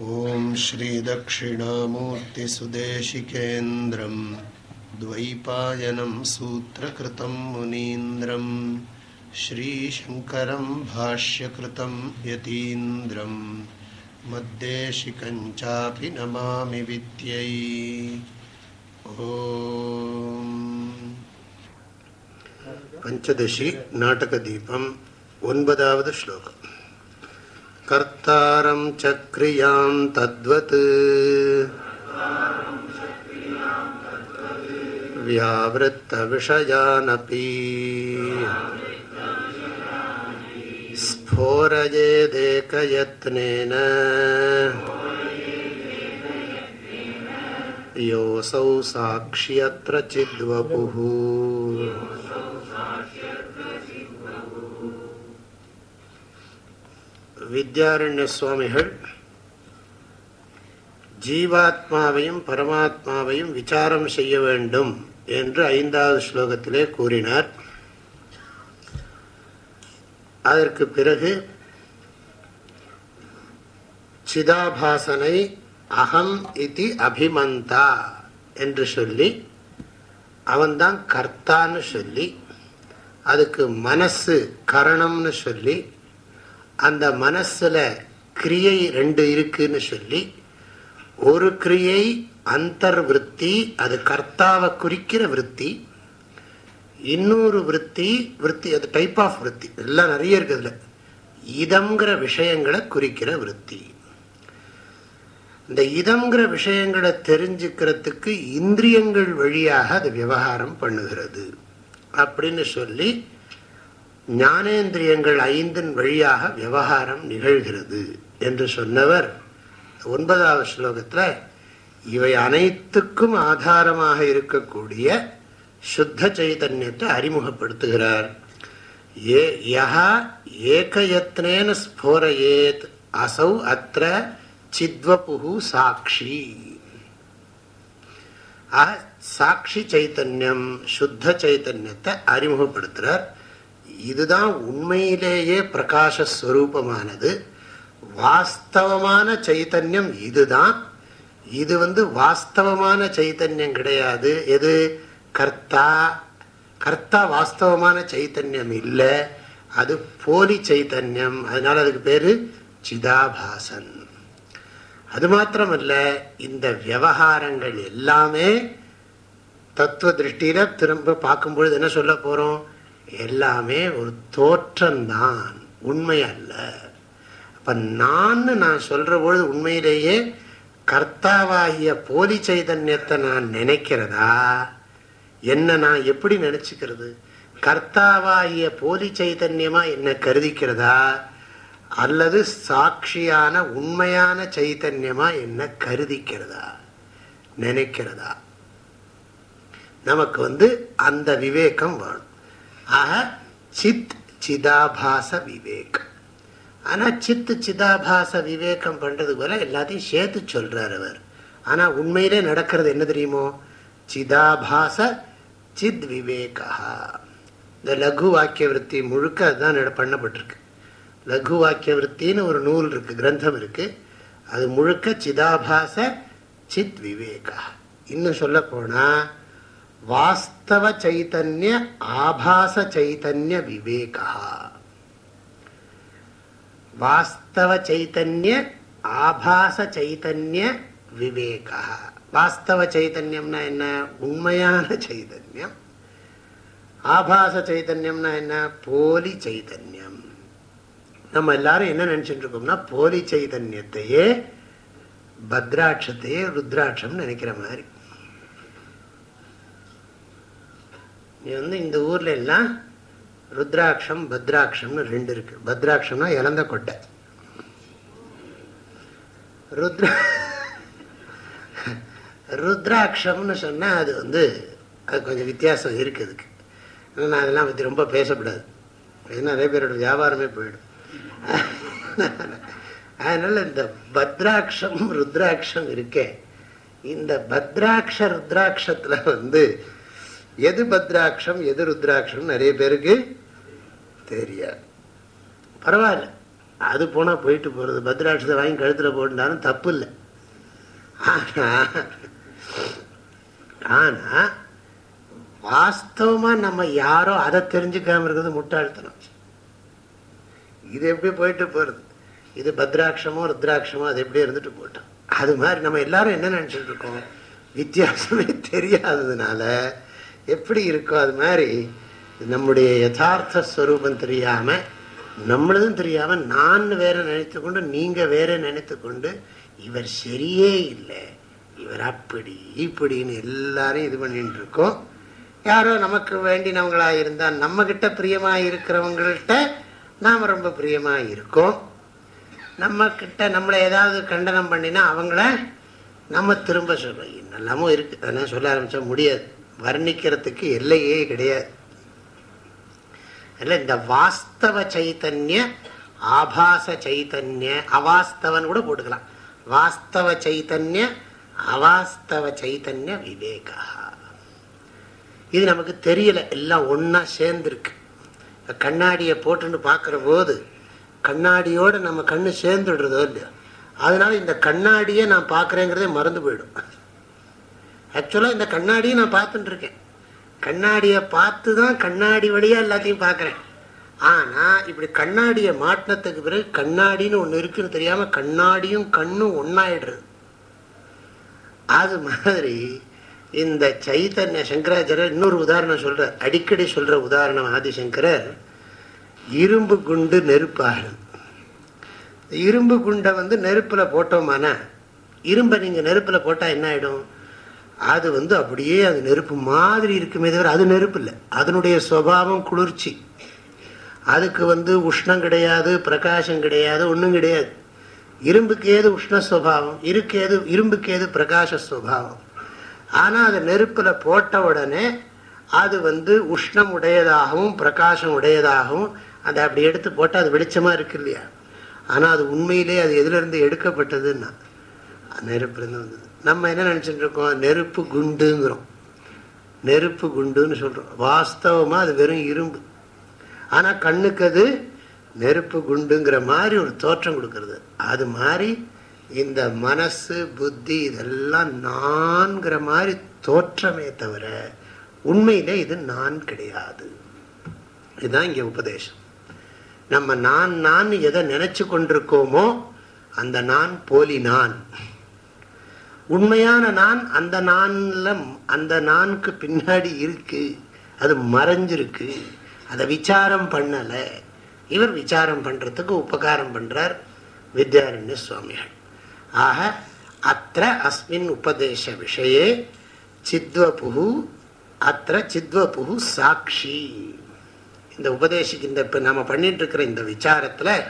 ॐ श्रीदक्षिणामूर्तिसुदेशिकेन्द्रं द्वैपायनं सूत्रकृतं मुनीन्द्रं श्रीशङ्करं भाष्यकृतं यतीन्द्रं मद्देशिकञ्चापि नमामि विद्यै। ॐ। पञ्चदशी नाटकदीपम् ओन्बदावद् श्लोकम्। कर्तारं च क्रियां तद्वत्। व्यावृत्तविषयानपि। स्फोरयेदेकयत्नेन। योऽसौ साक्ष्यत्रचिद्वपुः। வித்யாரண்ய சுவாமிகள் ஜீவாத்மாவையும் பரமாத்மாவையும் விசாரம் செய்ய வேண்டும் என்று ஐந்தாவது ஸ்லோகத்திலே கூறினார். அதற்கு பிறகு சிதாபாசனை அகம் இது அபிமந்தா என்று சொல்லி அவன்தான் கர்த்தான்னு சொல்லி அதுக்கு மனசு கரணம்னு சொல்லி அந்த மனசில் கிரியை ரெண்டு இருக்குன்னு சொல்லி ஒரு கிரியை அந்தர் விற்பி அது கர்த்தாவை குறிக்கிற விற்பி இன்னொரு விற்பி விற்பி அது டைப் ஆஃப் விற்பி எல்லாம் நிறைய இருக்குதுல இதங்கிற விஷயங்களை குறிக்கிற விற்பி இந்த இதங்கிற விஷயங்களை தெரிஞ்சுக்கிறதுக்கு இந்திரியங்கள் வழியாக அது விவகாரம் பண்ணுகிறது. அப்படின்னு சொல்லி ஞானேந்திரியங்கள் ஐந்தின் வழியாக விவகாரம் நிகழ்கிறது என்று சொன்னவர் ஒன்பதாவது ஸ்லோகத்தில் இவை அனைத்துக்கும் ஆதாரமாக இருக்கக்கூடிய சுத்த சைதன்யத்தை அறிமுகப்படுத்துகிறார். ஏ யஹா ஏகயத்னேன ஸ்போரையேத் அசௌ அத்த சித்வபுகு சாட்சி சாட்சி சைத்தன்யம் சுத்த சைத்தன்யத்தை அறிமுகப்படுத்துகிறார் இதுதான் உண்மையிலேயே பிரகாசஸ்வரூபமானது. வாஸ்தவமான சைத்தன்யம் இதுதான். இது வந்து வாஸ்தவமான சைத்தன்யம் கிடையாது. எது? கர்த்தா. கர்த்தா வாஸ்தவமான சைத்தன்யம் இல்லை. அது போலி சைத்தன்யம் அதனால அதுக்கு பேரு சிதாபாசன். அது மாத்திரமல்ல இந்த விவகாரங்கள் எல்லாமே தத்துவ திருஷ்டியில திரும்ப பார்க்கும்பொழுது என்ன சொல்ல போறோம்? எல்லாமே ஒரு தோற்றம்தான் உண்மை அல்ல. அப்ப நான் நான் சொல்கிற பொழுது உண்மையிலேயே கர்த்தாவாகிய போலி சைதன்யத்தை நான் நினைக்கிறதா? என்ன நான் எப்படி நினச்சிக்கிறது? கர்த்தாவாகிய போலி சைதன்யமா என்ன கருதிக்கிறதா? அல்லது சாட்சியான உண்மையான சைத்தன்யமா என்ன கருதிக்கிறதா? நினைக்கிறதா? நமக்கு வந்து அந்த விவேகம் வேணும். ஆக சித் சிதாபாச விவேக். ஆனால் சித்து சிதாபாச விவேகம் பண்ணுறது போல எல்லாத்தையும் சேர்த்து சொல்கிறார் அவர். ஆனால் உண்மையிலே நடக்கிறது என்ன தெரியுமோ? சிதாபாச சித் விவேகா. இந்த லகு வாக்கிய விற்பி முழுக்க அதுதான் பண்ணப்பட்டிருக்கு. லகு வாக்கிய விற்பின்னு ஒரு நூல் இருக்கு கிரந்தம் இருக்கு. அது முழுக்க சிதாபாச சித் விவேகா. இன்னும் சொல்ல போனால் வாஸ்தவ சைத்தன்ய ஆபாச சைத்தன்ய விவேகா. வாஸ்தவ சைத்தன்ய ஆபாச சைத்தன்ய விவேகா. வாஸ்தவ சைத்தன்யம்னா என்ன? உண்மையான சைதன்யம். ஆபாச சைத்தன்யம்னா என்ன? போலி சைத்தன்யம் நம்ம எல்லாரும் என்ன நினைச்சிட்டு இருக்கோம்னா போலி சைதன்யத்தையே பத்ராட்சத்தையே ருத்ராட்சம் நினைக்கிற மாதிரி. நீ வந்து இந்த ஊர்ல எல்லாம் ருத்ராட்சம் பத்ராட்சம்னு ரெண்டு இருக்கு. பத்ராட்சம்னா இழந்த கொட்டை. ருத்ரா ருத்ராட்சம்னு சொன்னா அது வந்து அது கொஞ்சம் வித்தியாசம் இருக்கு அதுக்கு. நான் அதெல்லாம் பற்றி ரொம்ப பேசக்கூடாது நிறைய பேரோட வியாபாரமே போயிடும். அதனால இந்த பத்ராட்சம் ருத்ராட்சம் இருக்கே. இந்த பத்ராட்ச ருத்ராட்சத்துல வந்து எது பத்ராட்சம் எது ருத்ராட்சம் நிறைய பேருக்கு தெரியாது. பரவாயில்ல. அது போனால் போயிட்டு போகிறது பத்ராட்சத்தை வாங்கி கழுத்தில் போட்டுட்டாலும் தப்பு இல்லை ஆனால் ஆனால் வாஸ்தவமாக நம்ம யாரோ அதை தெரிஞ்சுக்காம இருக்கிறது முட்டாள்தனம். இது எப்படி போயிட்டு போகிறது இது பத்ராட்சமோ ருத்ராட்சமோ அது எப்படி இருந்துட்டு போட்டோம். அது மாதிரி நம்ம எல்லாரும் என்ன நினச்சிட்டு இருக்கோம்? வித்தியாசமே தெரியாததுனால எப்படி இருக்கோ அது மாதிரி நம்முடைய யதார்த்த ஸ்வரூபம் தெரியாமல் நம்மளதும் தெரியாமல் நான் வேற நினைத்து கொண்டு நீங்கள் வேற நினைத்து கொண்டு இவர் சரியே இல்லை. இவர் அப்படி இப்படின்னு எல்லாரும் இது பண்ணிட்டு இருக்கோம். யாரோ நமக்கு வேண்டினவங்களா இருந்தால் நம்ம கிட்ட பிரியமா இருக்கிறவங்கள்ட்ட நாம் ரொம்ப பிரியமா இருக்கோம். நம்ம கிட்ட நம்மளை ஏதாவது கண்டனம் பண்ணினா அவங்கள நம்ம திரும்ப சொல்றோம். என்னெல்லாமோ இருக்கு. அதெல்லாம் சொல்ல ஆரம்பிச்சா முடியாது. வர்ணிக்கிறதுக்கு எல்லையே கிடையாது. இந்த வாஸ்தவ சைத்தன்ய ஆபாச சைத்தன்ய அவாஸ்தவன் கூட போட்டுக்கலாம். வாஸ்தவ சைத்தன்ய அவாஸ்தவ சைத்தன்ய விவேகா. இது நமக்கு தெரியல எல்லாம் ஒன்னா சேர்ந்துருக்கு. கண்ணாடியை போட்டுன்னு பார்க்குற போது கண்ணாடியோட நம்ம கண்ணு சேர்ந்துடுறதோ இல்லையா? அதனால இந்த கண்ணாடியை நான் பார்க்குறேங்கிறதே மறந்து போயிடும். ஆக்சுவலாக இந்த கண்ணாடியை நான் பார்த்துட்டு இருக்கேன். கண்ணாடியை பார்த்து தான் கண்ணாடி வழியாக எல்லாத்தையும் பார்க்குறேன். ஆனால் இப்படி கண்ணாடியை மாட்டினத்துக்கு பிறகு கண்ணாடின்னு ஒன்று இருக்குன்னு தெரியாமல் கண்ணாடியும் கண்ணும் ஒன்றாயிடுறது அது மாதிரி இந்த சைத்தன்ய சங்கராச்சாரியர் இன்னொரு உதாரணம் சொல்கிறார் அடிக்கடி சொல்கிற உதாரணம் ஆதிசங்கரர் இரும்பு குண்டு நெருப்பாகும் இரும்பு குண்டை வந்து நெருப்பில் போட்டோமானா இரும்பை நீங்கள் நெருப்பில் போட்டால் என்ன ஆகிடும் அது வந்து அப்படியே அது நெருப்பு மாதிரி இருக்குமே தவிர அது நெருப்பு இல்லை. அதனுடைய சுவாவம் குளிர்ச்சி. அதுக்கு வந்து உஷ்ணம் கிடையாது பிரகாசம் கிடையாது ஒன்றும் கிடையாது. இரும்புக்கு ஏது உஷ்ணஸ்வபாவம் இருக்கேது ஏது இரும்புக்கு ஏது பிரகாச ஆனால் அது நெருப்பில் போட்ட உடனே அது வந்து உஷ்ணம் உடையதாகவும் பிரகாசம் உடையதாகவும் அதை அப்படி எடுத்து போட்டால் அது வெளிச்சமாக இருக்கு இல்லையா? ஆனால் அது உண்மையிலே அது எதுலேருந்து எடுக்கப்பட்டதுன்னா நெருப்புலேருந்து வந்தது. நம்ம என்ன நினச்சிட்டு இருக்கோம்? நெருப்பு குண்டுங்கிறோம். நெருப்பு குண்டுன்னு சொல்கிறோம் வாஸ்தவமாக அது வெறும் இரும்பு. ஆனால் கண்ணுக்கு அது நெருப்பு குண்டுங்கிற மாதிரி ஒரு தோற்றம் கொடுக்கறது. அது மாதிரி இந்த மனசு புத்தி இதெல்லாம் நான்கிற மாதிரி தோற்றமே தவிர உண்மையில் இது நான் கிடையாது. இதுதான் இங்கே உபதேசம். நம்ம நான் நான் எதை நினச்சி கொண்டிருக்கோமோ அந்த நான் போலி நான். உண்மையான நான் அந்த நான்ல அந்த நான்கு பின்னாடி இருக்கு. அது மறைஞ்சிருக்கு. அதை விசாரம் பண்ணல. இவர் விசாரம் பண்றதுக்கு உபகாரம் பண்றார் வித்யாரண்ய சுவாமிகள். ஆக அத்த அஸ்மின் உபதேச விஷயே சித்வபுகு அத்த சித்வபுகு சாட்சி இந்த உபதேசிக்கு இந்த இப்போ நம்ம பண்ணிட்டு இருக்கிற இந்த விசாரத்தில்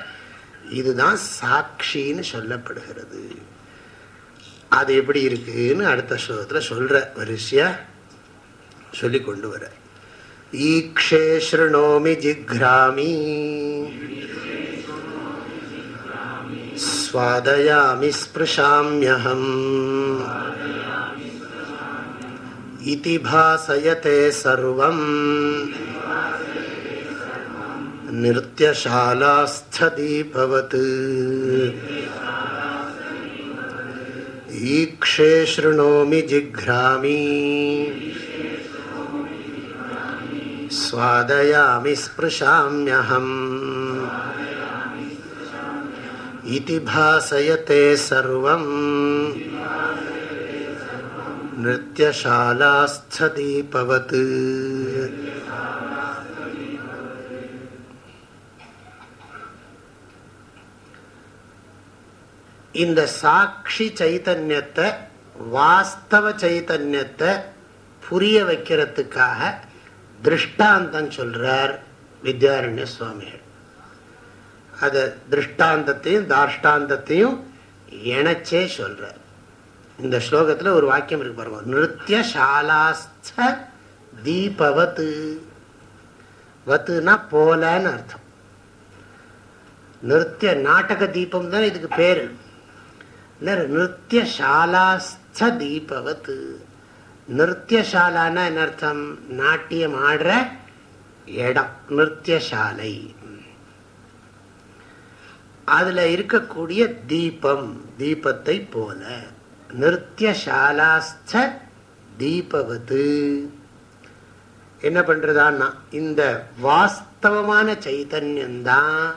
இதுதான் சாட்சின்னு சொல்லப்படுகிறது. அது எப்படி இருக்குன்னு அடுத்த ஸ்லோகத்தில் சொல்ற வரிசையா சொல்லி கொண்டு வர ஈக்ஷே ஸ்ருணோமி ஜிக்ராமி स्वादयामि स्पृशाम्यहम् इति भासयते सर्वम् नृत्यशालास्थदीपवत् ईक्षे शृणोमि जिघ्रामि स्वादयामि स्पृशाम्यहम् इति भासयते सर्वम् नृत्यशालास्थदीपवत् இந்த சாட்சி சைத்தன்யத்தை வாஸ்தவ சைத்தன்யத்தை புரிய வைக்கிறதுக்காக திருஷ்டாந்தம் சொல்றார் வித்யாரண்ய சுவாமிகள். அதை திருஷ்டாந்தத்தையும் தாஷ்டாந்தத்தையும் இணைச்சே சொல்றார். இந்த ஸ்லோகத்தில் ஒரு வாக்கியம் இருக்கு பாருங்க. நிருத்திய சாலாஸ்த தீபவத்து வத்துனா போலன்னு அர்த்தம். நிருத்திய நாடக தீபம் தான் இதுக்கு பேரு. நிருத்திய சாலாஸ்த தீபவத்து என்ன அர்த்தம்? நாட்டியம் ஆடுற இடம் நிருத்தியசாலை அதுல இருக்கக்கூடிய தீபம் தீபத்தை போல. நிருத்தியசாலாஸ்த தீபவது என்ன பண்றதான்னா இந்த வாஸ்தவமான சைதன்யம்தான்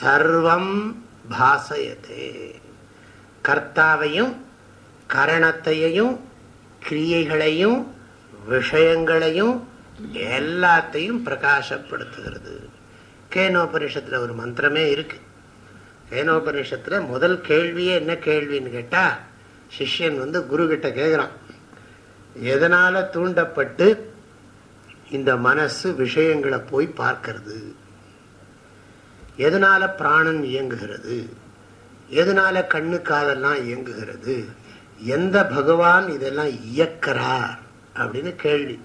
சர்வம் பாசயத்தே கர்த்தாவையும் கரணத்தையும் கிரியைகளையும் விஷயங்களையும் எல்லாத்தையும் பிரகாசப்படுத்துகிறது. கேனோபனிஷத்தில் ஒரு மந்திரமே இருக்கு. கேனோபனிஷத்தில் முதல் கேள்வியே என்ன கேள்வின்னு கேட்டால் சிஷ்யன் வந்து குரு கேட்குறான் எதனால் தூண்டப்பட்டு இந்த மனசு விஷயங்களை போய் பார்க்கறது? எதனால் பிராணன் இயங்குகிறது? எதனால கண்ணு காதெல்லாம் இயங்குகிறது? எந்த பகவான் இதெல்லாம் இயக்கிறார்? அப்படின்னு கேள்வி.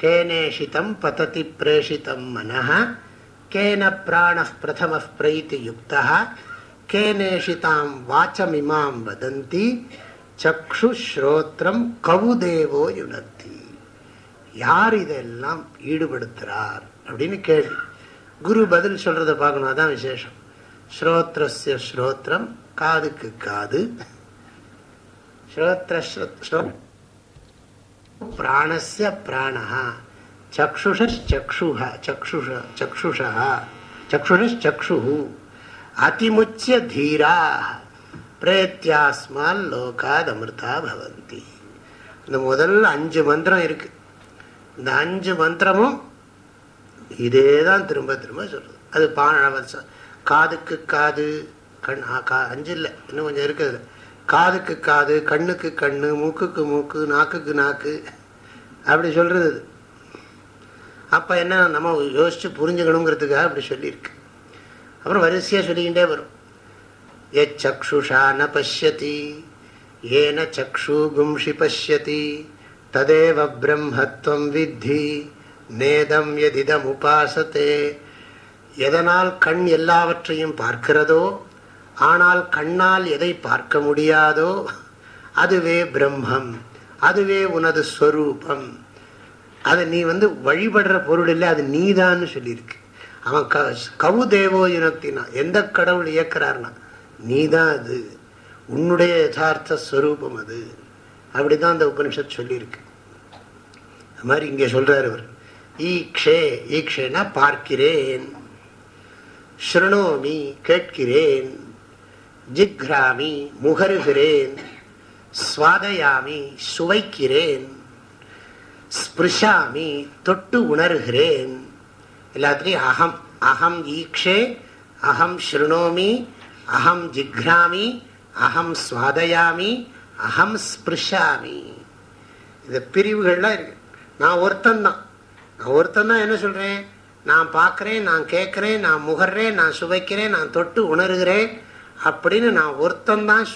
கேனேஷிதம் பததி பிரேஷிதம் மனஹ கேன பிராண பிரதம பிரைத்தி யுக்தா கேனேஷிதாம் வாச்சமிமாம் வதந்தி சக்ஷு ஸ்ரோத்திரம் கவுதேவோ யுனத்தி. யார் இதெல்லாம் ஈடுபடுத்துறார் அப்படின்னு கேள்வி. குரு பதில் சொல்கிறத பார்க்கணும் அதான் விசேஷம். ஸ்ரோத்ரஸ்ய ஸ்ரோத்திரம் காதுக்கு காது பிராணஸ்ய பிராணா சக்ஷுஷக்ஷுஷ சக்ஷுஷ சக்ஷுஷா சக்ஷுஷக்ஷு அதிமுச்சிய தீரா பிரேத்தியாஸ்மால் லோகாத் அமிர்தா பவந்தி இந்த முதல் அஞ்சு மந்திரம் இருக்கு இந்த அஞ்சு மந்திரமும் இதே தான் திரும்ப திரும்ப சொல்றது அது பான காதுக்கு காது கண் அஞ்சு இல்லை. இன்னும் கொஞ்சம் இருக்குது காதுக்கு காது கண்ணுக்கு கண் மூக்குக்கு மூக்கு நாக்குக்கு நாக்கு. அப்படி சொல்கிறது அது. அப்போ என்ன நம்ம யோசித்து புரிஞ்சுக்கணுங்கிறதுக்காக அப்படி சொல்லியிருக்கு. அப்புறம் வரிசையாக சொல்லிக்கிட்டே வரும். எச்சுஷா ந பசியதி ஏன சக்ஷு கும்ஷி பசியதி ததேவ பிரம்மத்வம் வித்தி நேதம் எதிதம் உபாசத்தே எதனால் கண் எல்லாவற்றையும் பார்க்கிறதோ ஆனால் கண்ணால் எதை பார்க்க முடியாதோ அதுவே பிரம்மம் அதுவே உனது ஸ்வரூபம். அது நீ வந்து வழிபடுற பொருள் இல்லை அது நீதான்னு சொல்லியிருக்கு. அவன் க கவு தேவோ இனத்தினா எந்த கடவுள் இயக்கிறார்னா நீதான் அது. உன்னுடைய யதார்த்த ஸ்வரூபம் அது. அப்படிதான் அந்த உபனிஷத் சொல்லியிருக்கு. அது மாதிரி இங்கே சொல்றாரு அவர் ஈக்ஷே ஈக்ஷேனா பார்க்கிறேன். ஸ்ருணோமி கேட்கிறேன் ஜிக்ராமி முகருகிறேன் சுவாதையாமி சுவைக்கிறேன் ஸ்பிருஷாமி தொட்டு உணர்கிறேன். எல்லாத்துலேயும் அகம் அகம் ஈக்ஷே அகம் ஸ்ருணோமி அகம் ஜிக்ராமி அகம் சுவாதையாமி அகம் ஸ்பிருஷாமி. இந்த பிரிவுகள்லாம் இருக்கு. நான் ஒருத்தன்தான் நான் ஒருத்தன்தான் என்ன சொல்கிறேன் நான் பார்க்குறேன் நான் கேட்குறேன் நான் முகர்றேன் நான் சுவைக்கிறேன் நான் தொட்டு உணர்கிறேன் அப்படின்னு நான் ஒருத்தன் தான்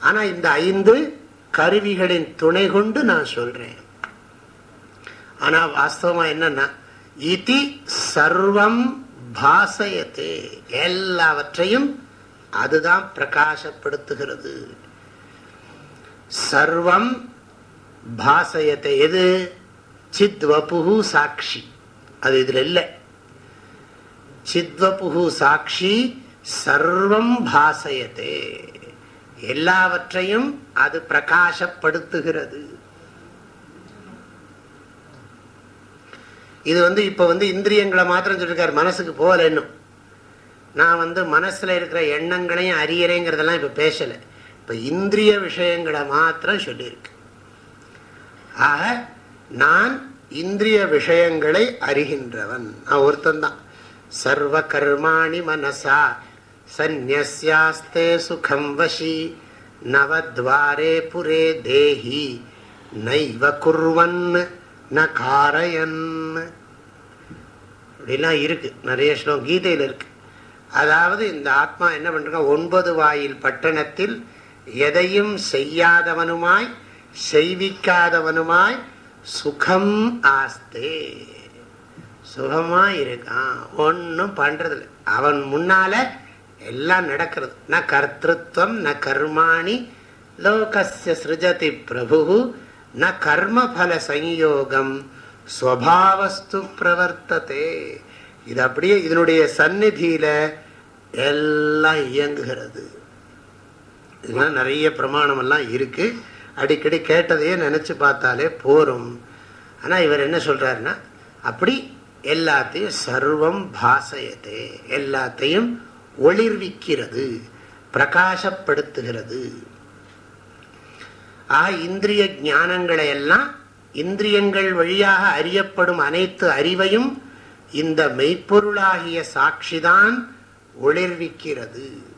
ஆனால் இந்த ஐந்து கருவிகளின் துணை கொண்டு நான் சொல்கிறேன் ஆனால் வாஸ்தவமாக என்னன்னா இதி சர்வம் பாசயத்தே எல்லாவற்றையும் அதுதான் பிரகாசப்படுத்துகிறது. சர்வம் பாசயத்தை எது? சித்வபு சாட்சி. அது இதுல இல்லை. சித்வபு சாட்சி சர்வம் பாசையதே. எல்லாவற்றையும் அது பிரகாசப்படுத்துகிறது. இது வந்து இப்ப வந்து இந்திரியங்களை மாத்திரம் சொல்லிருக்காரு. மனசுக்கு போகல இன்னும். நான் வந்து மனசுல இருக்கிற எண்ணங்களையும் அறியறேங்கிறதெல்லாம் இப்ப பேசல. இப்ப இந்திரிய விஷயங்களை மாத்திரம் சொல்லியிருக்கு. ஆக நான் இந்திரிய விஷயங்களை அறிகின்றவன். நான் ஒருத்தன் தான் சர்வ கர்மாணி மனசா. சந்நியாஸ்தே சுகம் வசி. நவத்வாரே புரே தேஹி. நைவ குர்வன் ந காரயன் அப்படிலாம் இருக்கு. நிறைய ஸ்லோகம் கீதையில் இருக்கு. அதாவது இந்த ஆத்மா என்ன பண்ற ஒன்பது வாயில் பட்டணத்தில் எதையும் செய்யாதவனுமாய் செய்விக்காதவனுமாய் சுகம் ஆஸ்தே. சுகமா இருக்கான் ஒன்னும் பண்றதில்லை. அவன் முன்னால எல்லாம் நடக்கிறது. ந கர்த்தம் ந கர்மாணி. லோகசிய சிருஜதி பிரபு ந கர்மபல சஞ்யோகம். ஸ்வபாவஸ்து பிரவர்த்ததே. இது அப்படியே இதனுடைய சந்நிதியில எல்லாம் இயங்குகிறது. இதெல்லாம் நிறைய பிரமாணம் எல்லாம் இருக்கு. அடிக்கடி கேட்டதையே நினைச்சு பார்த்தாலே போரும். ஆனா இவர் என்ன சொல்றாருன்னா அப்படி எல்லாத்தையும் சர்வம் பாசையது. எல்லாத்தையும் ஒளிர்விக்கிறது பிரகாசப்படுத்துகிறது. ஆக இந்திரிய ஞானங்களை எல்லாம் இந்திரியங்கள் வழியாக அறியப்படும் அனைத்து அறிவையும் இந்த மெய்ப்பொருளாகிய சாட்சிதான் ஒளிர்விக்கிறது.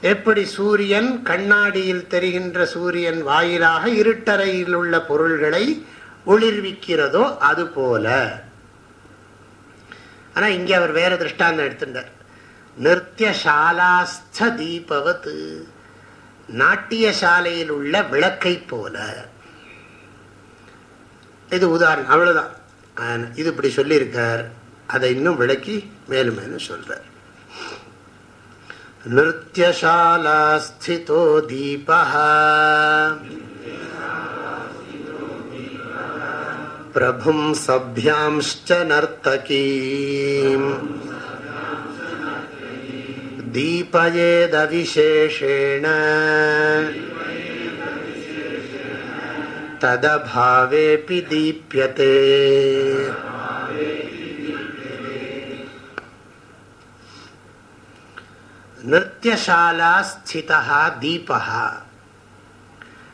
எப்படி சூரியன் கண்ணாடியில் தெரிகின்ற சூரியன் வாயிலாக இருட்டறையில் உள்ள பொருள்களை ஒளிர்விக்கிறதோ அது போல. ஆனா இங்க அவர் வேற திருஷ்டாந்தம் எடுத்துட்டார். நிறுத்தியசாலாஸ்த தீபவத் நாட்டிய சாலையில் உள்ள விளக்கை போல. இது உதாரணம் அவ்வளவுதான். இது இப்படி சொல்லியிருக்கார். அதை இன்னும் விளக்கி மேலும் மேலும் नृत्यशाला स्थितो दीपः। प्रभुं सभ्यांश्च नर्तकीम्। दीप्यते। நிருத்தியசாலா ஸ்திதா தீபகா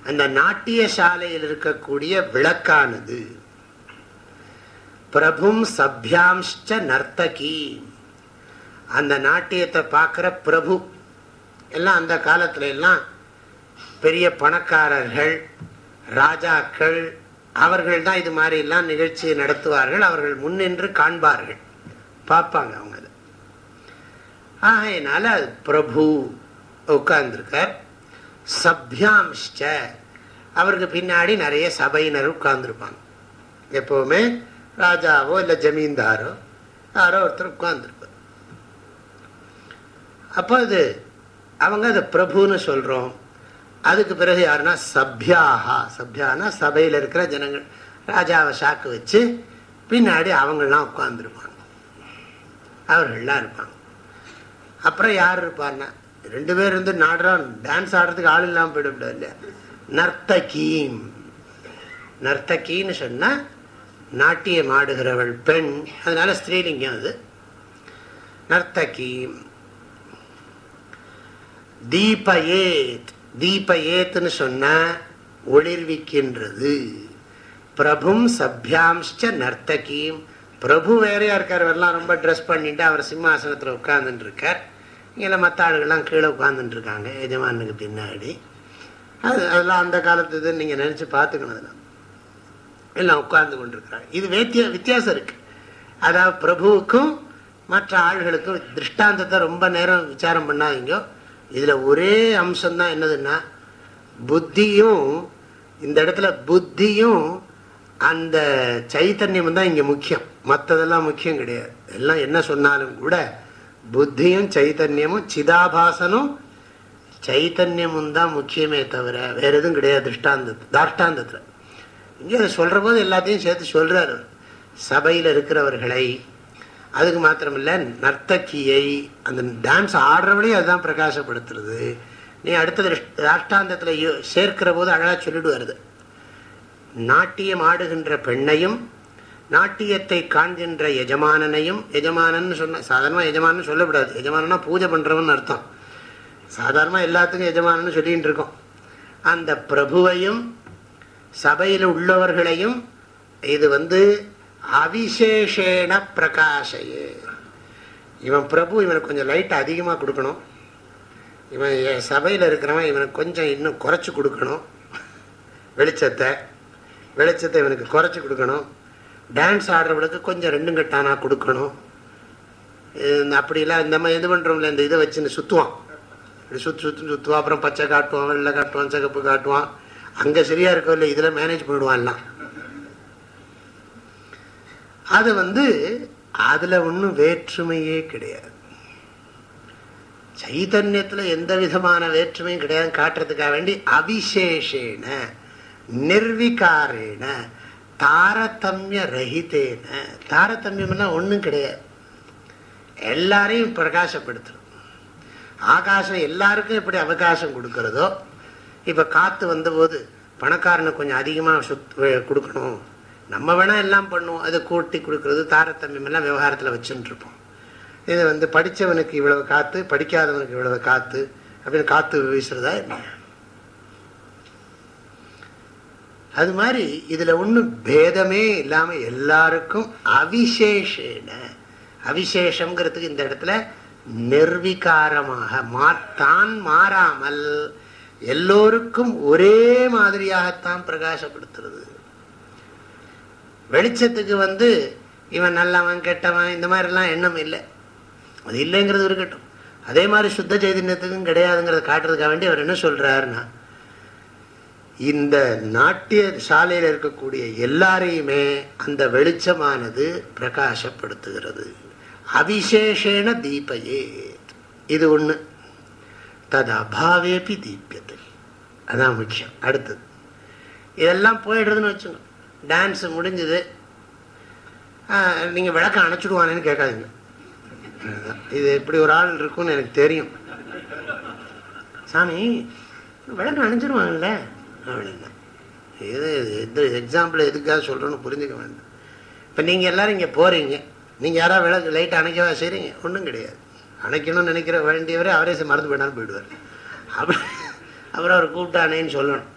அந்த நாட்டிய சாலையில் இருக்கக்கூடிய விளக்கானது. பிரபும் சபியாம்ச்ச நர்த்தகி. அந்த நாட்டியத்தை பார்க்குற பிரபு. எல்லாம் அந்த காலத்துல எல்லாம் பெரிய பணக்காரர்கள் ராஜாக்கள் அவர்கள் தான் இது மாதிரி எல்லாம் நிகழ்ச்சி நடத்துவார்கள். அவர்கள் முன்னின்று காண்பார்கள். பார்ப்பாங்க அவங்க. ஆகையினால பிரபு உட்கார்ந்துருக்கார் சபியாம்ச்ச அவருக்கு பின்னாடி நிறைய சபையினர் உட்கார்ந்துருப்பாங்க. எப்போவுமே ராஜாவோ இல்லை ஜமீன்தாரோ யாரோ ஒருத்தர் உட்கார்ந்துருப்பார். அப்போ அது அவங்க அதை பிரபுன்னு சொல்றோம். அதுக்கு பிறகு யாருன்னா சபியாகா சபியானா சபையில் இருக்கிற ஜனங்கள். ராஜாவை சாக்கு வச்சு பின்னாடி அவங்களாம் உட்கார்ந்துருப்பாங்க. அவர்கள்லாம் இருப்பாங்க. அப்புறம் யார் இருப்பார்னா ரெண்டு பேர் இருந்து நாடுறோம் டான்ஸ் ஆடுறதுக்கு ஆள் இல்லாமல் போயிடக்கூடாது இல்லையா? நர்த்தகீம். நர்த்தகின்னு சொன்னால் நாட்டியம் ஆடுகிறவள் பெண். அதனால ஸ்திரீலிங்கம் அது. நர்த்தகீம். தீபயேத். தீபயேத்னு சொன்னால் ஒளிர்விக்கின்றது. பிரபும் சபியாம்ச்ச நர்த்தகீம். பிரபு வேறையா இருக்கார். எல்லாம் ரொம்ப ட்ரெஸ் பண்ணிட்டு அவர் சிம்மாசனத்தில் உட்கார்ந்துட்டு இருக்கார். இங்கே மற்ற ஆளுகள்லாம் கீழே உட்கார்ந்துட்டு இருக்காங்க எஜமானுக்கு பின்னாடி. அது அதெல்லாம் அந்த காலத்து இது நீங்கள் நினச்சி பார்த்துக்கணும் அதெல்லாம் எல்லாம் உட்கார்ந்து கொண்டிருக்கிறாங்க. இது வேத்திய வித்தியாசம் இருக்கு. அதாவது பிரபுவுக்கும் மற்ற ஆள்களுக்கும் திருஷ்டாந்தத்தை ரொம்ப நேரம் விசாரம் பண்ணாதீங்க. இதில் ஒரே அம்சம்தான் என்னதுன்னா புத்தியும் இந்த இடத்துல புத்தியும் அந்த சைத்தன்யம் தான் இங்கே முக்கியம். மற்றதெல்லாம் முக்கியம் கிடையாது. எல்லாம் என்ன சொன்னாலும் கூட புத்தியும் சைத்தன்யமும் சிதாபாசனும் சைத்தன்யமும் தான் முக்கியமே தவிர வேற எதுவும் கிடையாது திருஷ்டாந்தத்து தாஷ்டாந்தத்தில் இங்கே அதை சொல்கிற போது எல்லாத்தையும் சேர்த்து சொல்கிறார் சபையில் இருக்கிறவர்களை அதுக்கு மாத்திரமில்லை நர்த்தக்கியை அந்த டான்ஸ் ஆடுறவளையும் அதுதான் பிரகாசப்படுத்துறது நீ அடுத்தது ராஷ்டாந்தத்தில் சேர்க்கிற போது அழகாக சொல்லிடுவாருது நாட்டியம் ஆடுகின்ற பெண்ணையும் நாட்டியத்தை காண்கின்ற எஜமானனையும் எஜமானன்னு சொன்ன சாதாரணமாக எஜமானன் சொல்லக்கூடாது. எஜமானனா பூஜை பண்ணுறவன் அர்த்தம். சாதாரணமாக எல்லாத்துக்கும் எஜமானன்னு சொல்லிகிட்டு இருக்கோம். அந்த பிரபுவையும் சபையில் உள்ளவர்களையும் இது வந்து அவிசேஷேன பிரகாசையே இவன் பிரபு இவனுக்கு கொஞ்சம் லைட் அதிகமாக கொடுக்கணும். இவன் சபையில் இருக்கிறவன் இவனுக்கு கொஞ்சம் இன்னும் குறைச்சி கொடுக்கணும். வெளிச்சத்தை வெளிச்சத்தை இவனுக்கு குறைச்சி கொடுக்கணும். டான்ஸ் ஆடுறவளுக்கு கொஞ்சம் ரெண்டும் கட்டானா கொடுக்கணும். அப்படிலாம் இந்த மாதிரி இது பண்ணுறோம்ல இந்த இதை வச்சுன்னு சுற்றுவான் இப்படி சுற்றி சுற்றி சுற்றுவான் அப்புறம் பச்சை காட்டுவான் வெள்ளை காட்டுவான் சிகப்பு காட்டுவான். அங்கே சரியா இருக்கோ இல்லை இதில் மேனேஜ் பண்ணிடுவான்லாம் அது வந்து அதுல ஒன்றும் வேற்றுமையே கிடையாது. சைதன்யத்துல எந்த விதமான வேற்றுமையும் கிடையாது. காட்டுறதுக்காக வேண்டி அவிசேஷேன நிர்விகாரேன தாரதமிய ரஹிதேன தாரதமியம்னா ஒன்றும் கிடையாது. எல்லாரையும் பிரகாசப்படுத்தணும் ஆகாசம் எல்லாருக்கும் எப்படி அவகாசம் கொடுக்கறதோ இப்போ காற்று வந்தபோது பணக்காரனுக்கு கொஞ்சம் அதிகமாக சுத் கொடுக்கணும். நம்ம வேணால் எல்லாம் பண்ணுவோம். அதை கூட்டி கொடுக்கறது தாரதமியம் எல்லாம் விவகாரத்தில் வச்சுட்டுருப்போம் இது வந்து படிச்சவனுக்கு இவ்வளவு காற்று படிக்காதவனுக்கு இவ்வளவு காற்று அப்படின்னு காற்று வீசுறதா என்ன? அது மாதிரி இதுல ஒன்றும் பேதமே இல்லாம எல்லாருக்கும் அவிசேஷேன. அவிசேஷங்கிறதுக்கு இந்த இடத்துல நிர்விகாரமாக மாத்தான் மாறாமல் எல்லோருக்கும் ஒரே மாதிரியாகத்தான் பிரகாசப்படுத்துறது. வெளிச்சத்துக்கு வந்து இவன் நல்லவன் கெட்டவன் இந்த மாதிரிலாம் எண்ணம் இல்லை. அது இல்லைங்கிறது இருக்கட்டும். அதே மாதிரி சுத்த சைதன்யத்துக்கும் கிடையாதுங்கிறத காட்டுறதுக்காக வேண்டி அவர் என்ன சொல்றாருன்னா இந்த நாட்டிய சாலையில் இருக்கக்கூடிய எல்லாரையுமே அந்த வெளிச்சமானது பிரகாசப்படுத்துகிறது. அவிசேஷேன தீபையே. இது ஒண்ணு. தது அபாவேபி தீபியத்தை அதான் முக்கியம். அடுத்தது. இதெல்லாம் போயிடுறதுன்னு வச்சுங்க டான்ஸ் முடிஞ்சது. நீங்க விளக்கம் அணைச்சிடுவானேன்னு கேட்காதீங்க. இது இப்படி ஒரு ஆள் இருக்கும்னு எனக்கு தெரியும். சாமி விளக்கம் அணைச்சிடுவாங்கல்ல அவ்வளோதான் இது எது எக்ஸாம்பிள் எதுக்காக சொல்கிறோன்னு புரிஞ்சுக்க வேண்டாம். இப்போ நீங்கள் எல்லோரும் இங்கே போகிறீங்க நீங்கள் யாராவது விளக்கு லைட் அணைக்கவா செய்கிறீங்க ஒன்றும் கிடையாது. அணைக்கணும்னு நினைக்கிற வேண்டியவரே அவரே மறந்து போயிடான்னு போயிடுவார். அப்புறம் அப்புறம் அவர் கூப்பிட்டானேன்னு சொல்லணும்.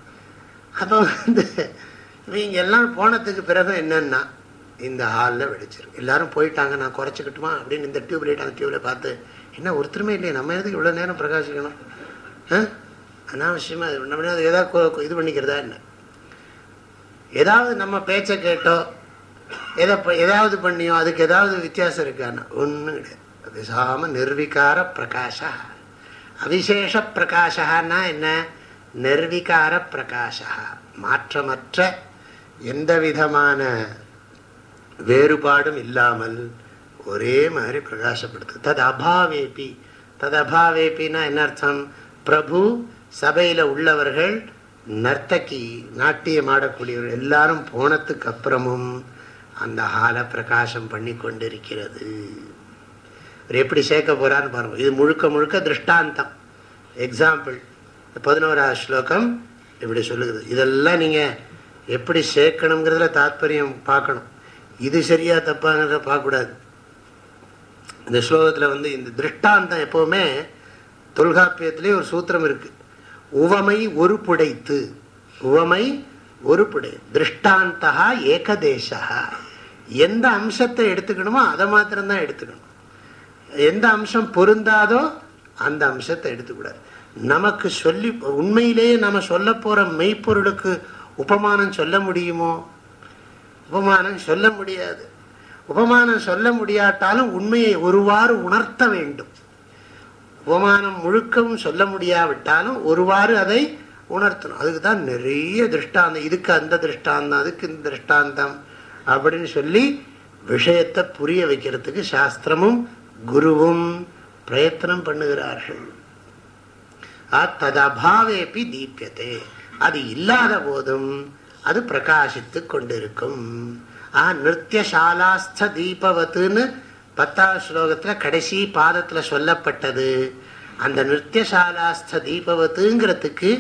அப்போ வந்து நீங்கள் எல்லாம் போனதுக்கு பிறகு என்னென்னா இந்த ஹாலில் வெடிச்சிருக்கு. எல்லாரும் போயிட்டாங்க நான் குறைச்சிக்கிட்டுமா? அப்படின்னு இந்த டியூப் லைட் அந்த டியூப்ல பார்த்து என்ன ஒருத்தருமே இல்லையே நம்ம எதுக்கு இவ்வளோ நேரம் பிரகாசிக்கணும்? அனாவசியமா நம்ம ஏதாவது இது பண்ணிக்கிறதா என்ன? ஏதாவது நம்ம பேச்சை கேட்டோ எதை ஏதாவது பண்ணியோ அதுக்கு ஏதாவது வித்தியாசம் இருக்கான்னா ஒன்றும் கிடையாது. பேசாம நிர்விகார பிரகாஷா. அவிசேஷ பிரகாஷான்னா என்ன? நிர்விகார பிரகாஷா. மாற்றமற்ற எந்த விதமான வேறுபாடும் இல்லாமல் ஒரே மாதிரி பிரகாசப்படுத்து. தது அபாவேபி தது அபாவேபின்னா என்ன அர்த்தம்? பிரபு சபையில் உள்ளவர்கள் நர்த்தகி நாட்டியம் ஆடக்கூடியவர்கள் எல்லாரும் போனதுக்கு அப்புறமும் அந்த ஹால பிரகாசம் பண்ணி கொண்டிருக்கிறது. எப்படி சேர்க்க போகிறான்னு பாருங்க. இது முழுக்க முழுக்க திருஷ்டாந்தம். எக்ஸாம்பிள் பதினோராவது ஸ்லோகம் இப்படி சொல்லுது இதெல்லாம் நீங்க எப்படி சேர்க்கணுங்கிறதுல தாத்பரியம் பார்க்கணும். இது சரியா தப்பாங்கிறத பார்க்கக்கூடாது. இந்த ஸ்லோகத்தில் வந்து இந்த திருஷ்டாந்தம் எப்பவுமே தொல்காப்பியத்திலே ஒரு சூத்திரம் இருக்கு. உவமை ஒரு புடைத்து உவமை ஒரு புடை திருஷ்டாந்தா ஏகதேசா எந்த அம்சத்தை எடுத்துக்கணுமோ அதை மாத்திரம்தான் எடுத்துக்கணும். எந்த அம்சம் பொருந்தாதோ அந்த அம்சத்தை எடுத்துக்கூடாது. நமக்கு சொல்லி உண்மையிலேயே நம்ம சொல்ல போகிற மெய்ப்பொருளுக்கு உபமானம் சொல்ல முடியுமோ? உபமானம் சொல்ல முடியாது. உபமானம் சொல்ல முடியாட்டாலும் உண்மையை ஒருவாறு உணர்த்த வேண்டும். உபமானம் முழுக்கவும் சொல்ல முடியாவிட்டாலும் ஒருவாறு அதை உணர்த்தணும். அதுக்கு தான் நிறைய திருஷ்டாந்தம். இதுக்கு அந்த திருஷ்டாந்தம் அதுக்கு இந்த திருஷ்டாந்தம் அப்படின்னு சொல்லி விஷயத்தை புரிய வைக்கிறதுக்கு சாஸ்திரமும் குருவும் பிரயத்தனம் பண்ணுகிறார்கள். ததபாவேபி தீபியதே. அது இல்லாத போதும் அது பிரகாசித்து கொண்டிருக்கும். ஆ நிருத்தியசாலாஸ்த தீபவத்துன்னு பத்தாவது ஸ்லோகத்தில் கடைசி பாதத்தில் சொல்லப்பட்டது. அந்த நிருத்தியசாலாஸ்த தீபவத்துங்கிறதுக்கு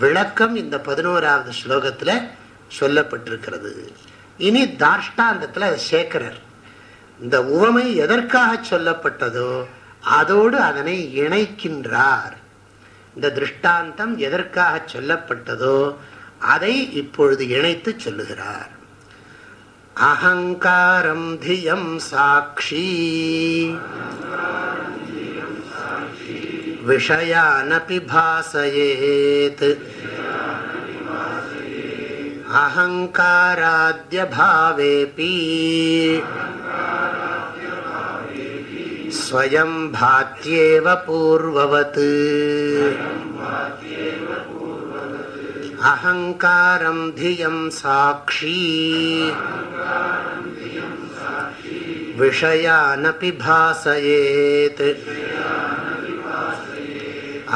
விளக்கம் இந்த பதினோராவது ஸ்லோகத்தில் சொல்லப்பட்டிருக்கிறது. இனி தாஷ்டாந்தத்தில் அதை சேர்க்கிறார் இந்த உவமை எதற்காக சொல்லப்பட்டதோ அதோடு அதனை இணைக்கின்றார். இந்த திருஷ்டாந்தம் எதற்காக சொல்லப்பட்டதோ அதை இப்பொழுது இணைத்து சொல்லுகிறார். अहङ्कारं धियं साक्षी। विषयानपि भासयेत्। अहङ्काराद्यभावेऽपि स्वयं भात्येव अहङ्कारं धियं साक्षी विषयानपि भासयेत्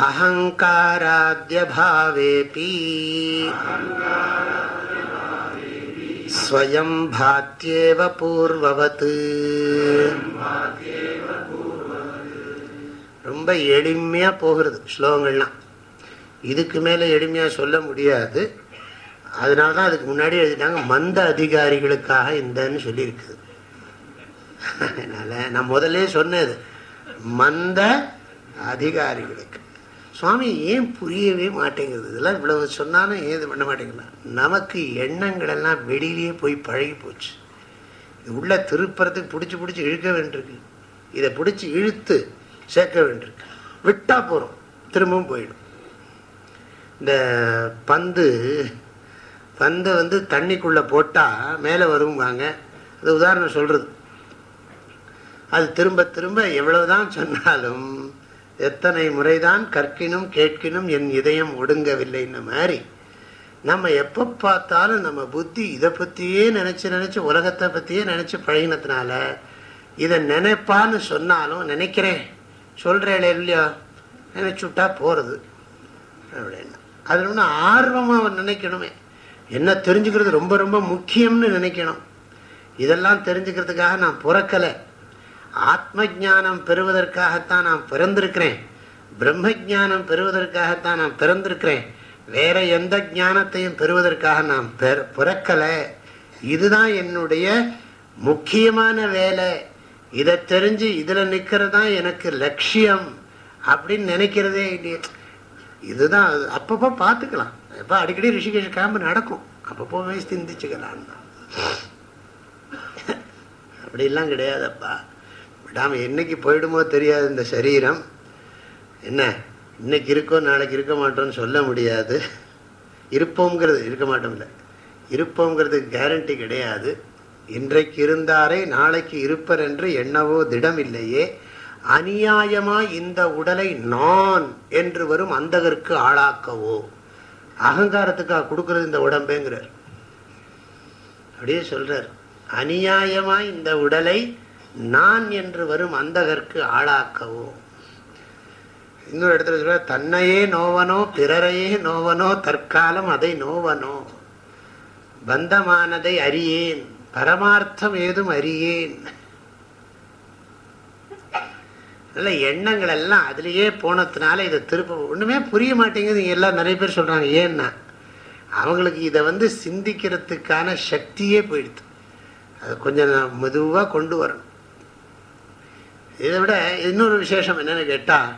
अहङ्काराद्यभावेऽपि स्वयं भात्येव पूर्ववत् ரொம்ப எளிமையாக போகிறது ஸ்லோகங்கள்லாம் இதுக்கு மேலே எளிமையாக சொல்ல முடியாது. அதனால தான் அதுக்கு முன்னாடி எழுதிட்டாங்க மந்த அதிகாரிகளுக்காக இந்தன்னு சொல்லியிருக்குது அதனால் நான் முதல்ல சொன்னது மந்த அதிகாரிகளுக்கு. சுவாமி ஏன் புரியவே மாட்டேங்குது? இதெல்லாம் இவ்வளவு சொன்னாலும் ஏது பண்ண மாட்டேங்கிறான் நமக்கு எண்ணங்கள் எல்லாம் வெளியிலேயே போய் பழகி போச்சு. உள்ள திருப்புறத்துக்கு பிடிச்சி பிடிச்சி இழுக்க வேண்டியிருக்கு. இதை பிடிச்சி இழுத்து சேர்க்க வேண்டியிருக்கு. விட்டா போகிறோம் திரும்பவும் போயிடும். இந்த பந்து பந்து வந்து தண்ணிக்குள்ளே போட்டால் மேலே வருவாங்க அது உதாரணம் சொல்கிறது அது திரும்ப திரும்ப எவ்வளவுதான் சொன்னாலும் எத்தனை முறைதான் கற்கினும் கேட்கினும் என் இதயம் ஒடுங்கவில்லைன்ன மாதிரி நம்ம எப்போ பார்த்தாலும் நம்ம புத்தி இதை பற்றியே நினச்சி நினச்சி உலகத்தை பற்றியே நினச்சி பழகினதுனால இதை நினைப்பான்னு சொன்னாலும் நினைக்கிறேன். சொல்கிறேன் இல்லையா? நினைச்சுட்டா போகிறது அப்படின்னு. அதில் ஒன்று ஆர்வமாக நினைக்கணுமே. என்ன தெரிஞ்சுக்கிறது ரொம்ப ரொம்ப முக்கியம்னு நினைக்கணும். இதெல்லாம் தெரிஞ்சுக்கிறதுக்காக நான் பிறக்கலை. ஆத்ம ஜானம் பெறுவதற்காகத்தான் நான் பிறந்திருக்கிறேன். பிரம்ம ஜானம் பெறுவதற்காகத்தான் நான் பிறந்திருக்கிறேன். வேற எந்த ஞானத்தையும் பெறுவதற்காக நான் பிறக்கலை. இதுதான் என்னுடைய முக்கியமான வேலை. இதை தெரிஞ்சு இதில் நிற்கிறது தான் எனக்கு லட்சியம் அப்படின்னு நினைக்கிறதே இல்லையே. இதுதான் அப்பப்போ பார்த்துக்கலாம். எப்போ அடிக்கடி ரிஷிகேஷ் கேம்பு நடக்கும். அப்பப்போ போய் சிந்திச்சுக்கலாம் அப்படிலாம் கிடையாதப்பா. விடாமல் என்னைக்கு போயிடுமோ தெரியாது இந்த சரீரம். என்ன இன்னைக்கு இருக்கோம் நாளைக்கு இருக்க மாட்டோம்னு சொல்ல முடியாது. இருப்போங்கிறது இருக்க மாட்டோம் இல்லை. இருப்போங்கிறதுக்கு கேரண்டி கிடையாது. இன்றைக்கு இருந்தாரே நாளைக்கு இருப்பர் என்று என்னவோ திடம் இல்லையே அநியாயமாய் இந்த உடலை நான் என்று வரும் அந்தகருக்கு ஆளாக்கவோ? அகங்காரத்துக்காக கொடுக்கறது இந்த உடம்புங்கிறார். அப்படியே சொல்றார். அநியாயமாய் இந்த உடலை நான் என்று வரும் அந்தகருக்கு ஆளாக்கவோ? இன்னொரு இடத்துல சொல்ற தன்னையே நோவனோ பிறரையே நோவனோ தற்காலம் அதை நோவனோ? பந்தமானதை அறியேன் பரமார்த்தம் ஏதும் அறியேன். நல்ல எண்ணங்கள் எல்லாம் அதுலேயே போனதுனால இதை திருப்ப ஒன்றுமே புரிய மாட்டேங்குது. எல்லாம் நிறைய பேர் சொல்கிறாங்க ஏன்னா அவங்களுக்கு இதை வந்து சிந்திக்கிறதுக்கான சக்தியே போயிடுது. அது கொஞ்சம் மெதுவாக கொண்டு வரணும். இதை விட இன்னொரு விசேஷம் என்னன்னு கேட்டால்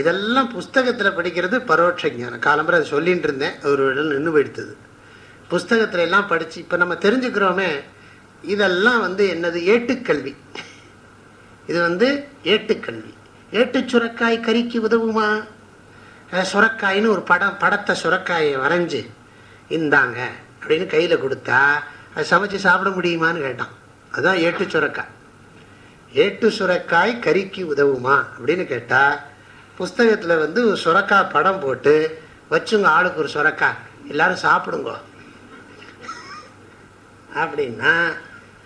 இதெல்லாம் புஸ்தகத்தில் படிக்கிறது பரோட்ச ஞானம். காலம்பரை அதை சொல்லிட்டு இருந்தேன். ஒரு இடம் நின்று போயிடுத்தது. புஸ்தகத்துல எல்லாம் படித்து இப்போ நம்ம தெரிஞ்சுக்கிறோமே இதெல்லாம் வந்து என்னது ஏட்டுக்கல்வி. இது வந்து ஏட்டுக்கல்வி ஏட்டு சுரக்காய் கறிக்கு உதவுமா? சுரக்காயின்னு ஒரு படம் படத்தை சுரக்காயை வரைஞ்சி இந்தாங்க அப்படின்னு கையில் கொடுத்தா அது சமைச்சு சாப்பிட முடியுமான்னு கேட்டான். அதுதான் ஏட்டு சுரக்காய். ஏட்டு சுரக்காய் கறிக்கு உதவுமா? அப்படின்னு கேட்டால் புஸ்தகத்தில் வந்து சுரக்காய் படம் போட்டு வச்சுங்க ஆளுக்கு ஒரு சுரக்காய் எல்லாரும் சாப்பிடுங்க. அப்படின்னா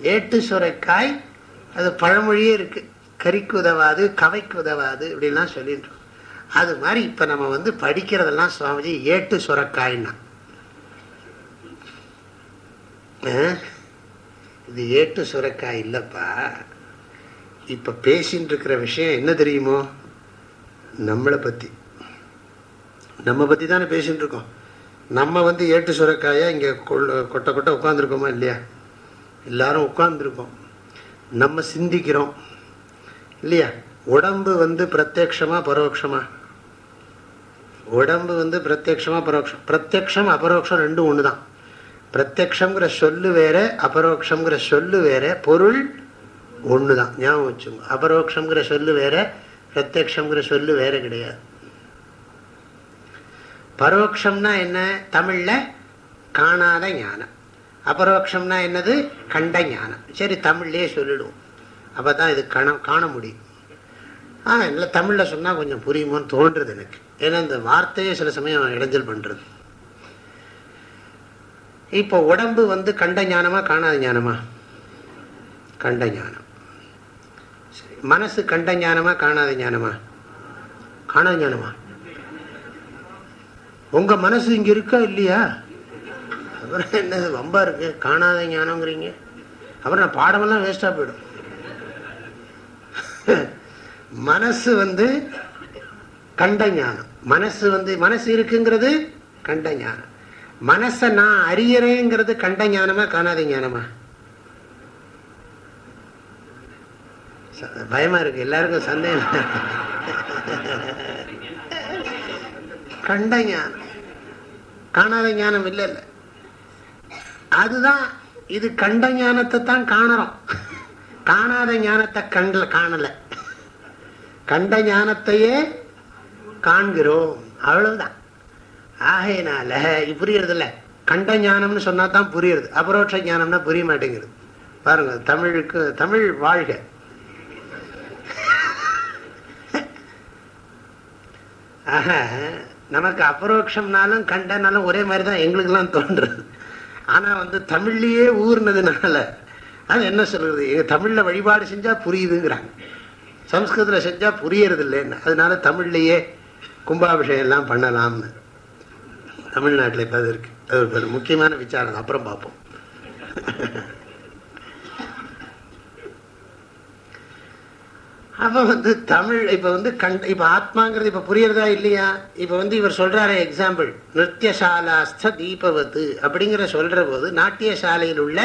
ஏட்டு சுரைக்காய் அது பழமொழியே இருக்கு. கறிக்கு உதவாது கவைக்கு உதவாது இப்படிலாம் சொல்லிட்டு அது மாதிரி இப்போ நம்ம வந்து படிக்கிறதெல்லாம் சுவாமிஜி ஏட்டு சுரக்காய்னா. இது ஏட்டு சுரக்காய் இல்லைப்பா. இப்போ பேசின்னு இருக்கிற விஷயம் என்ன தெரியுமோ? நம்மளை பற்றி நம்ம பற்றி தானே பேசின்னு இருக்கோம். நம்ம வந்து ஏட்டு சுரக்காயாக இங்கே கொட்டை கொட்டை உட்காந்துருக்கோமா இல்லையா? எல்லாரும் உட்காந்துருக்கோம் நம்ம சிந்திக்கிறோம். இல்லையா? உடம்பு வந்து பிரத்யக்ஷமா பரோட்சமா உடம்பு வந்து பிரத்யக்ஷமா பரோட்சம் பிரத்யக்ஷம் அபரோக்ஷம் ரெண்டும் ஒன்று தான் பிரத்யக்ஷங்கிற சொல்லு வேற அபரோக்ஷங்கிற சொல்லு வேற பொருள் ஒன்று தான் ஞாபகம் வச்சுங்க அபரோக்ஷங்கிற சொல்லு வேற பிரத்யக்ஷங்கிற சொல்லு வேற கிடையாது. பரோட்சம்னா என்ன? தமிழ்ல காணாத ஞானம். அபரோக்ஷம்னா என்னது? கண்ட ஞானம் சரி தமிழ்லேயே சொல்லிடுவோம். அப்பதான் இது கண காண முடியும். ஆ இல்லை தமிழில் சொன்னால் கொஞ்சம் புரியுமோன்னு தோன்றுறது எனக்கு. ஏன்னா இந்த வார்த்தையே சில சமயம் இடைஞ்சல் பண்ணுறது இப்போ உடம்பு வந்து கண்ட ஞானமா காணாத ஞானமா கண்ட ஞானம் சரி மனசு கண்ட ஞானமா காணாத ஞானமா காணாத ஞானமா உங்கள் மனசு இங்கே இருக்கா இல்லையா? அப்புறம் என்னது ரொம்ப இருக்கு? காணாத ஞானங்கிறீங்க அப்புறம் நான் பாடமெல்லாம் வேஸ்டா போயிடும். மனசு வந்து கண்ட ஞானம். மனசு வந்து மனசு இருக்குங்கிறது கண்ட ஞானம். மனசை நான் அறியறேங்கிறது கண்ட ஞானமா காணாத ஞானமா? பயமா இருக்கு. எல்லாருக்கும் சந்தேகம். கண்ட ஞானம். காணாத ஞானம் இல்லை இல்லை அதுதான் இது கண்ட ஞானத்தை தான் காணறோம். காணாத ஞானத்தை கண்ட காணல. கண்ட ஞானத்தையே காண்கிறோம். அவ்வளவுதான். ஆகையினால புரியறது இல்ல கண்ட ஞானம்னு சொன்னா தான் புரியுறது. அபரோட்ச ஞானம்னா புரிய மாட்டேங்குது. பாருங்க தமிழுக்கு தமிழ் வாழ்க. ஆக நமக்கு அபரோக்ஷம்னாலும் கண்டனாலும் ஒரே மாதிரி தான் எங்களுக்கெல்லாம் தோன்றுறது. ஆனா வந்து தமிழ்லயே ஊர்னதுனால அது என்ன சொல்றது? எங்க தமிழ்ல வழிபாடு செஞ்சா புரியுதுங்கிறாங்க. சம்ஸ்கிருதத்துல செஞ்சா புரியறது இல்லைன்னு அதனால தமிழ்லயே கும்பாபிஷேகம் எல்லாம் பண்ணலாம்னு. தமிழ்நாட்டில் இப்போ அது இருக்கு. அது ஒரு முக்கியமான விசாரம் அப்புறம் பார்ப்போம். அப்போ வந்து தமிழ் இப்போ வந்து கண் இப்போ ஆத்மாங்கிறது இப்போ புரியறதா இல்லையா? இப்போ வந்து இவர் சொல்கிறாரு எக்ஸாம்பிள் நிருத்தியசாலாஸ்த தீபவத்து அப்படிங்கிற சொல்கிற போது நாட்டியசாலையில் உள்ள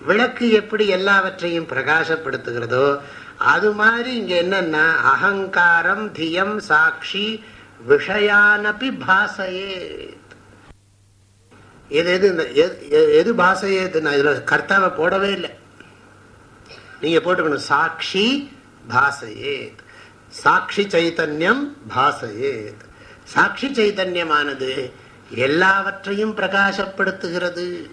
விளக்கு எப்படி எல்லாவற்றையும் பிரகாசப்படுத்துகிறதோ அது மாதிரி இங்கே என்னென்னா அகங்காரம் தியம் சாட்சி விஷயானபி பாசையே எது எது இந்த எது பாசையே நான் இதில் கர்த்தாவை போடவே இல்லை. நீங்கள் போட்டுக்கணும் சாட்சி பாசையேத். சாட்சி சைத்தன்யம் பாசையேத். சாட்சி சைத்தன்யமானது எல்லாவற்றையும் பிரகாசப்படுத்துகிறது.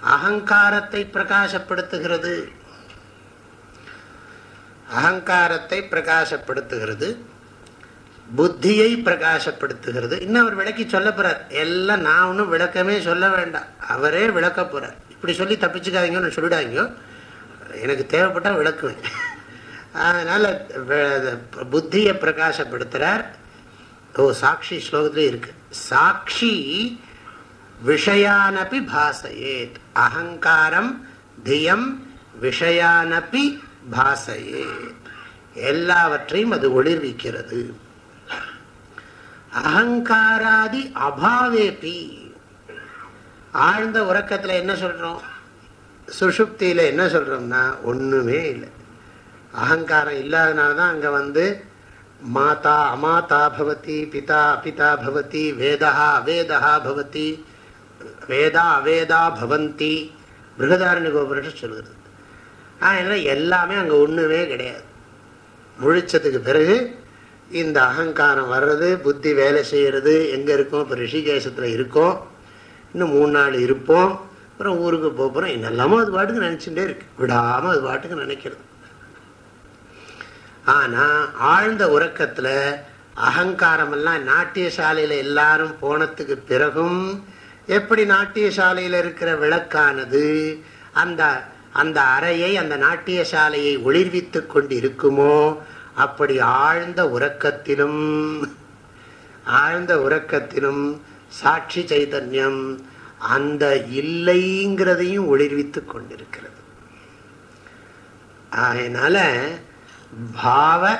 அகங்காரத்தை பிரகாசப்படுத்துகிறது. அகங்காரத்தை பிரகாசப்படுத்துகிறது. புத்தியை பிரகாசப்படுத்துகிறது. இன்னும் அவர் விளக்கி சொல்ல போறார். எல்லாம் நான் ஒன்றும் விளக்கமே சொல்ல வேண்டாம். அவரே விளக்க போறார். இப்படி சொல்லி தப்பிச்சுக்காதீங்கன்னு சொல்லிடாங்க எனக்கு தேவைப்பட்டா விளக்குவேன். அதனால் புத்தியை பிரகாசப்படுத்துறார். ஓ சாட்சி ஸ்லோகத்திலே இருக்கு. சாட்சி விஷயானபி பாசையேத். அகங்காரம் தியம் விஷயானபி பாசையேத். எல்லாவற்றையும் அது ஒளிர்விக்கிறது. அகங்காராதி அபாவேபி. ஆழ்ந்த உறக்கத்தில் என்ன சொல்கிறோம் சுஷுப்தியில் என்ன சொல்கிறோம்னா ஒன்றுமே இல்லை. அகங்காரம் இல்லாதனாலதான் அங்கே வந்து மாதா அமாதா பவதி பிதா அபிதா பவதி வேதா அவேதா பவதி வேதா அவேதா பவந்தி பிருகதாரண்ய கோபுரம் சொல்கிறது ஆனால் எல்லாமே அங்கே ஒன்றுமே கிடையாது. முழிச்சதுக்கு பிறகு இந்த அகங்காரம் வர்றது புத்தி வேலை செய்கிறது எங்கே இருக்கோம்? இப்போ ரிஷிகேசத்தில் இருக்கோம். இன்னும் மூணு நாள் இருப்போம். அப்புறம் ஊருக்கு போகிறோம் என்னெல்லாமோ அது பாட்டுக்கு நினச்சிட்டே இருக்கு. விடாமல் அது பாட்டுக்கு நினைக்கிறது. ஆனா ஆழ்ந்த உறக்கத்துல அகங்காரமெல்லாம் நாட்டிய எல்லாரும் போனதுக்கு பிறகும் எப்படி நாட்டியசாலையில இருக்கிற விளக்கானது அந்த அந்த அறையை அந்த நாட்டிய சாலையை ஒளிர்வித்து கொண்டு இருக்குமோ அப்படி ஆழ்ந்த உறக்கத்திலும் ஆழ்ந்த உறக்கத்திலும் சாட்சி சைதன்யம் அந்த இல்லைங்கிறதையும் ஒளிர்வித்து கொண்டிருக்கிறது. அதனால பாவ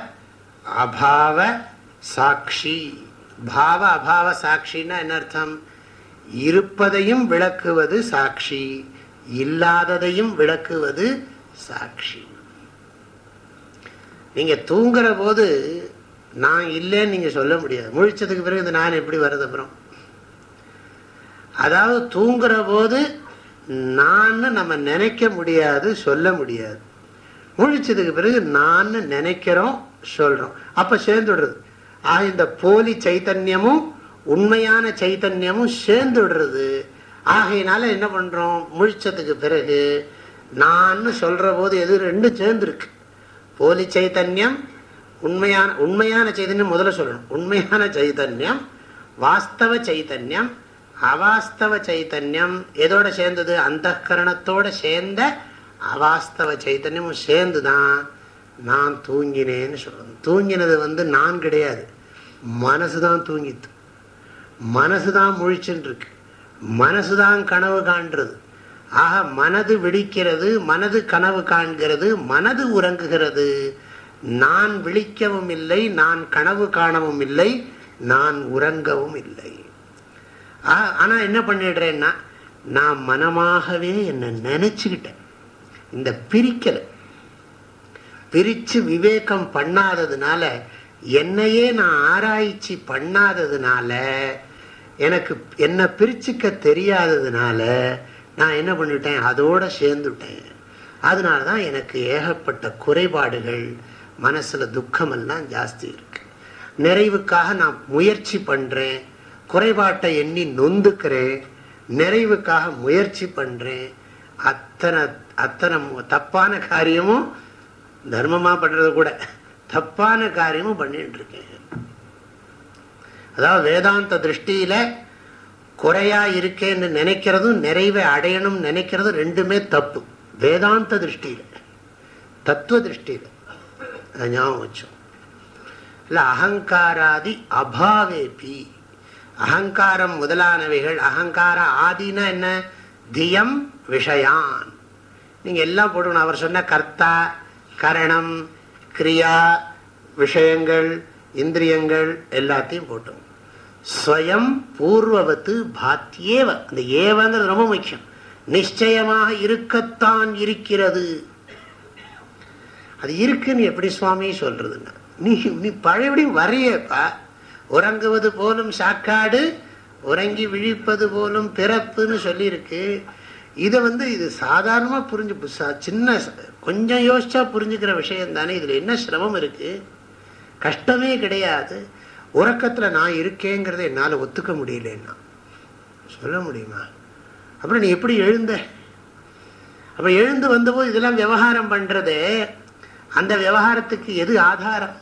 அபாவ சாட்சி பாவ அபாவ சாட்சின்னா என்ன அர்த்தம்? இருப்பதையும் விளக்குவது சாட்சி இல்லாததையும் விளக்குவது சாட்சி. நீங்க தூங்குற போது நான் இல்லைன்னு நீங்க சொல்ல முடியாது. முழிச்சதுக்கு பிறகு இந்த நான் எப்படி வருது அப்புறம்? அதாவது தூங்குற போது நான் நம்ம நினைக்க முடியாது சொல்ல முடியாது. முழிச்சதுக்கு பிறகு நான் நினைக்கிறோம் சொல்றோம். அப்ப சேர்ந்துடுறது. ஆக இந்த போலி சைத்தன்யமும் உண்மையான சைத்தன்யமும் சேர்ந்துடுறது. ஆகையினால என்ன பண்றோம்? முழிச்சதுக்கு பிறகு நான் சொல்ற போது எது ரெண்டும் சேர்ந்துருக்கு. போலி சைத்தன்யம் உண்மையான உண்மையான சைதன்யம் முதல்ல சொல்லணும். உண்மையான சைதன்யம் வாஸ்தவ சைத்தன்யம் அவாஸ்தவ சைத்தன்யம் எதோட சேர்ந்தது? அந்த கரணத்தோட சேர்ந்த அவாஸ்தவ சைத்தன்யமும் சேர்ந்து தான் நான் தூங்கினேன்னு சொல்லணும் தூங்கினது வந்து நான் கிடையாது. மனசு தான் தூங்கித்து. மனசு தான் முழிச்சுட்டு இருக்கு மனசு தான் கனவு காண்றது. ஆக மனது விழிக்கிறது மனது கனவு காண்கிறது மனது உறங்குகிறது. நான் விழிக்கவும் இல்லை நான் கனவு காணவும் இல்லை நான் உறங்கவும் இல்லை. ஆனால் என்ன பண்ணிடுறேன்னா நான் மனமாகவே என்னை நினச்சிக்கிட்டேன். இந்த பிரிக்கலை. பிரிச்சு விவேகம் பண்ணாததுனால என்னையே நான் ஆராய்ச்சி பண்ணாததுனால எனக்கு என்னை பிரிச்சுக்க தெரியாததுனால நான் என்ன பண்ணிட்டேன்? அதோட சேர்ந்துட்டேன். அதனால தான் எனக்கு ஏகப்பட்ட குறைபாடுகள் மனசில் துக்கமெல்லாம் ஜாஸ்தி இருக்கு. நிறைவுக்காக நான் முயற்சி பண்ணுறேன் குறைபாட்டை எண்ணி நொந்துக்கிறேன். நிறைவுக்காக முயற்சி பண்ணுறேன் அத்தனை அத்தனை தப்பான காரியமும் தர்மமா பண்றது கூட. தப்பான காரியமும் பண்ணிட்டு இருக்கேன். அதாவது வேதாந்த திருஷ்டியில குறையா இருக்கேன்னு நினைக்கிறதும் நிறைவை அடையணும் நினைக்கிறதும் ரெண்டுமே தப்பு. வேதாந்த திருஷ்டியில். தத்துவ திருஷ்டியில. ஞாபகம் வச்சோம் இல்லை அகங்காராதி அபாவேபி. அகங்காரம் முதலானவைகள் அகங்கார ஆதினா என்ன? தியம் விஷயான். நீங்க எல்லாம் போடணும் அவர் சொன்ன கர்த்தா கரணம் கிரியா விஷயங்கள் இந்திரியங்கள் எல்லாத்தையும் போட்டோம் ஸ்வயம் பூர்வவத்து பாத்தியேவ. அந்த ஏவங்கிறது ரொம்ப முக்கியம். நிச்சயமாக இருக்கத்தான் இருக்கிறது. அது இருக்குன்னு எப்படி சுவாமி சொல்றதுன்னா நீ நீ பழையபடி வரையப்பா. உறங்குவது போலும் சாக்காடு உறங்கி விழிப்பது போலும் பிறப்புன்னு சொல்லியிருக்கு. இதை வந்து இது சாதாரணமாக புரிஞ்சு சின்ன கொஞ்சம் யோசிச்சா புரிஞ்சுக்கிற விஷயம் தானே இதில் என்ன சிரமம் இருக்குது கஷ்டமே கிடையாது. உறக்கத்தில் நான் இருக்கேங்கிறத என்னால் ஒத்துக்க முடியலன்னா. சொல்ல முடியுமா? அப்புறம் நீ எப்படி எழுந்த? அப்போ எழுந்து வந்தபோது இதெல்லாம் விவகாரம் பண்ணுறதே அந்த விவகாரத்துக்கு எது ஆதாரம்?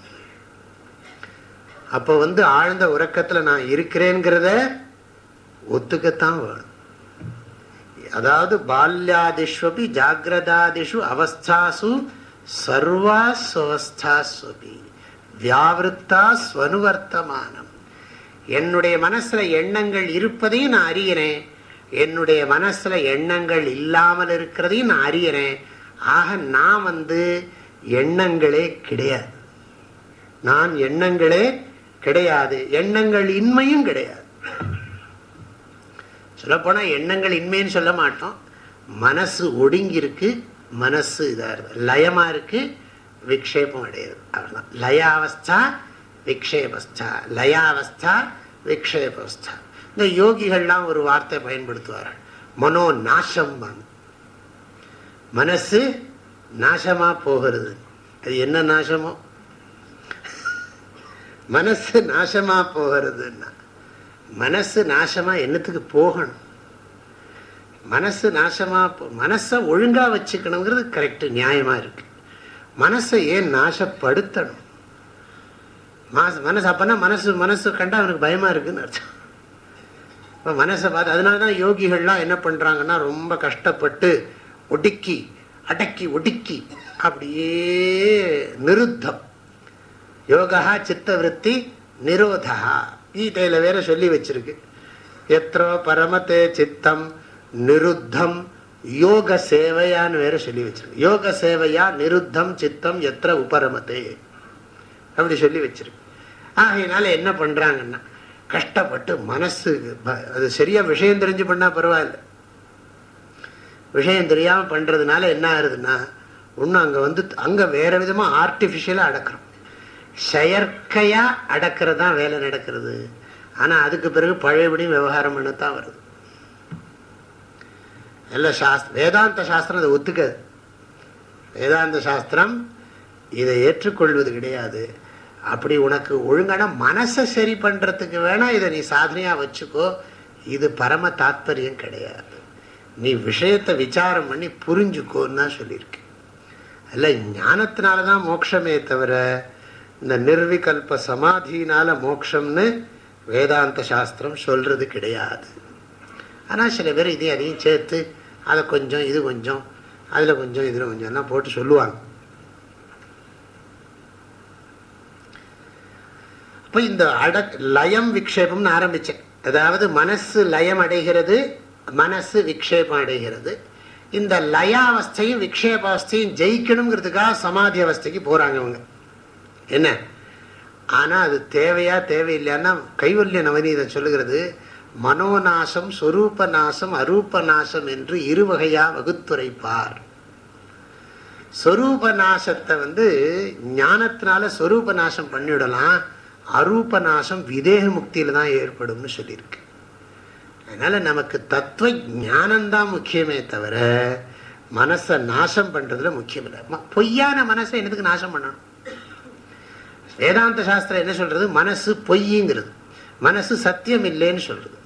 அப்போ வந்து ஆழ்ந்த உறக்கத்தில் நான் இருக்கிறேங்கிறத ஒத்துக்கத்தான் வேணும். அதாவது பால்யாதிஷ்வபி ஜாகிரதாதிஷு அவஸ்தாசு சர்வா சுவஸ்தாஸ்வபி வியாவிருத்தா ஸ்வனுவர்த்தமானம். என்னுடைய மனசுல எண்ணங்கள் இருப்பதையும் நான் அறிகிறேன் என்னுடைய மனசுல எண்ணங்கள் இல்லாமல் இருக்கிறதையும் நான் அறிகிறேன் ஆக நான் வந்து எண்ணங்களே கிடையாது. நான் எண்ணங்களே கிடையாது. எண்ணங்கள் இன்மையும் கிடையாது. சொல்லப்போனால் எண்ணங்கள் இன்மைன்னு சொல்ல மாட்டோம். மனசு ஒடுங்கி இருக்கு மனசு இதா இருக்குது லயமா இருக்கு விக்ஷேபம் அடையுது. அவ்வளோதான் லயாவஸ்தா விக்ஷேபஸ்தா. லயாவஸ்தா விக்ஷேபஸ்தா. இந்த யோகிகள்லாம் ஒரு வார்த்தை பயன்படுத்துவார்கள். மனோ நாசம் மனசு நாசமா போகிறது. அது என்ன நாசமோ? மனசு நாசமா போகிறதுன்னா. மனசு நாசமாக என்னத்துக்கு போகணும்? மனசு நாசமாக மனசை ஒழுங்காக வச்சுக்கணுங்கிறது கரெக்ட் நியாயமாக இருக்கு. மனசை ஏன் நாசப்படுத்தணும்? மனசு அப்போனா மனசு மனசு கண்டா அவனுக்கு பயமாக இருக்குதுன்னு அர்த்தம். இப்போ மனசை பார்த்து அதனால தான் யோகிகள்லாம் என்ன பண்ணுறாங்கன்னா ரொம்ப கஷ்டப்பட்டு ஒடுக்கி அடக்கி ஒடுக்கி அப்படியே நிருத்தம். யோகா சித்த விற்பி நிரோதா. கீதையில வேற சொல்லி வச்சிருக்கு. எத்தோ பரமத்தே சித்தம் நிருத்தம் யோக சேவையான்னு வேற சொல்லி வச்சிருக்கு. யோக சேவையா நிருத்தம் சித்தம் எத்த உபரமத்தே அப்படி சொல்லி வச்சிருக்கு. ஆகையினால என்ன பண்றாங்கன்னா கஷ்டப்பட்டு மனசு அது சரியா விஷயம் தெரிஞ்சு பண்ணா பரவாயில்ல. விஷயம் தெரியாம பண்றதுனால என்ன ஆகுதுன்னா ஒன்னும் அங்க வந்து அங்க வேற விதமா ஆர்டிபிஷியலா அடக்கிறோம். செயற்கையா அடக்கிறது தான் வேலை நடக்கிறது. ஆனா அதுக்கு பிறகு பழையபடியும் விவகாரம் பண்ணத்தான் வருது. எல்லாம் சாஸ்திர வேதாந்த சாஸ்திரம் அதை ஒத்துக்காது. வேதாந்த சாஸ்திரம் இதை ஏற்றுக்கொள்வது கிடையாது. அப்படி உனக்கு ஒழுங்கான மனசை சரி பண்றதுக்கு வேணா இதை நீ சாதனையா வச்சுக்கோ. இது பரம தாத்பரியம் கிடையாது. நீ விஷயத்தை விசாரம் பண்ணி புரிஞ்சுக்கோன்னு தான் சொல்லியிருக்கு அல்ல ஞானத்தினாலதான் மோட்சமே தவிர இந்த நிர்விகல்ப சமாதினால மோக்ஷம்னு வேதாந்த சாஸ்திரம் சொல்றது கிடையாது. ஆனால் சில பேர் இதையும் அதையும் சேர்த்து அதை கொஞ்சம் இது கொஞ்சம் அதில் கொஞ்சம் இதில் கொஞ்சம் எல்லாம் போட்டு சொல்லுவாங்க. இப்போ இந்த அட லயம் விக்ஷேபம்னு ஆரம்பித்தேன் அதாவது மனசு லயம் அடைகிறது மனசு விக்ஷேபம் அடைகிறது. இந்த லயாவஸ்தையும் விக்ஷேபாவஸ்தையும் ஜெயிக்கணுங்கிறதுக்காக சமாதி அவஸ்தைக்கு போகிறாங்க அவங்க என்ன? ஆனா அது தேவையா தேவையில்லைன்னா கைவல்ய நவநீதம் சொல்லுகிறது மனோநாசம் சொரூப நாசம் அரூப நாசம் என்று இரு வகையா வகுத்துரைப்பார். சொரூப நாசத்தை வந்து ஞானத்தினால சொரூப நாசம் பண்ணிவிடலாம் அரூப நாசம் விதேக முக்தியில தான் ஏற்படும்னு சொல்லியிருக்கு. அதனால நமக்கு தத்துவ ஞானம்தான் முக்கியமே தவிர மனசை நாசம் பண்றதுல முக்கியம் இல்லை. பொய்யான மனசை என்னதுக்கு நாசம் பண்ணணும்? வேதாந்த சாஸ்திரம் என்ன சொல்றது? மனசு பொய்யுங்கிறது. மனசு சத்தியம் இல்லைன்னு சொல்றது.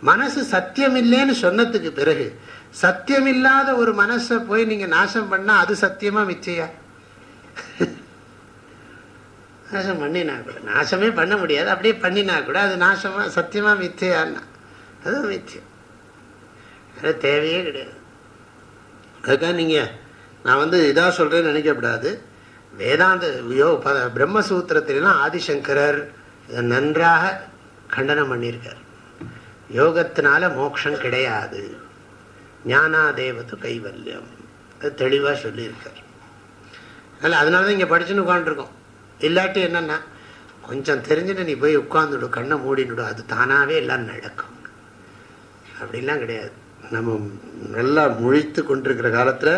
மனசு சத்தியம் இல்லைன்னு சொன்னதுக்கு பிறகு சத்தியம் இல்லாத ஒரு மனசை போய் நீங்க நாசம் பண்ணா அது சத்தியமா மிச்சையா? நாசம் பண்ணினா கூட நாசமே பண்ண முடியாது. அப்படியே பண்ணினா கூட அது நாசமா சத்தியமா மிச்சையான்னா அதுவும் மிச்சம். அது தேவையே கிடையாது. அதுக்காக நீங்க நான் வந்து இதா சொல்றேன்னு நினைக்கக்கூடாது. வேதாந்த யோ பிரம்மசூத்திரத்திலாம் ஆதிசங்கரர் நன்றாக கண்டனம் பண்ணியிருக்கார். யோகத்தினால மோட்சம் கிடையாது. ஞானாதேவத்து கைவல்யம். அது தெளிவாக சொல்லியிருக்கார். அதில் அதனால தான் இங்கே படிச்சுன்னு உட்காந்துருக்கோம் இல்லாட்டி என்னன்னா கொஞ்சம் தெரிஞ்சுட்டு நீ போய் உட்காந்துடு கண்ணை மூடினுடும் அது தானாகவே எல்லாம் நடக்கும். அப்படிலாம் கிடையாது. நம்ம நல்லா முழித்து கொண்டிருக்கிற காலத்தில்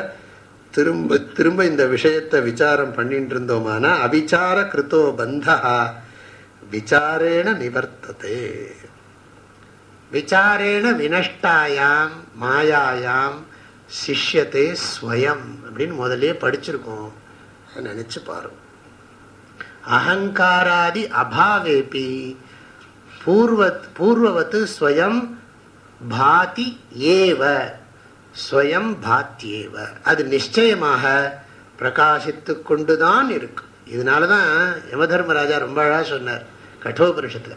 திரும்ப திரும்ப இந்த விஷயத்தை விசாரம் பண்ணிட்டு இருந்தோமானா அவிச்சார கிருத்தோ பந்தா விசாரேண நிவர்த்ததே. விசாரேண வினஷ்டாயாம் மாயாயாம் சிஷ்யத்தை ஸ்வயம் அப்படின்னு முதலே படிச்சிருக்கோம். நினைச்சு பாருங்க. அகங்காராதி அபாவேபி பூர்வத் பூர்வவத்து ஸ்வயம் பாதி ஏவ. ஸ்வயம் பாத்தியேவ. அது நிச்சயமாக பிரகாசித்து கொண்டுதான் இருக்கும். இதனாலதான் யமதர்மராஜா ரொம்ப அழகாக சொன்னார் கட்டோபரிஷத்துல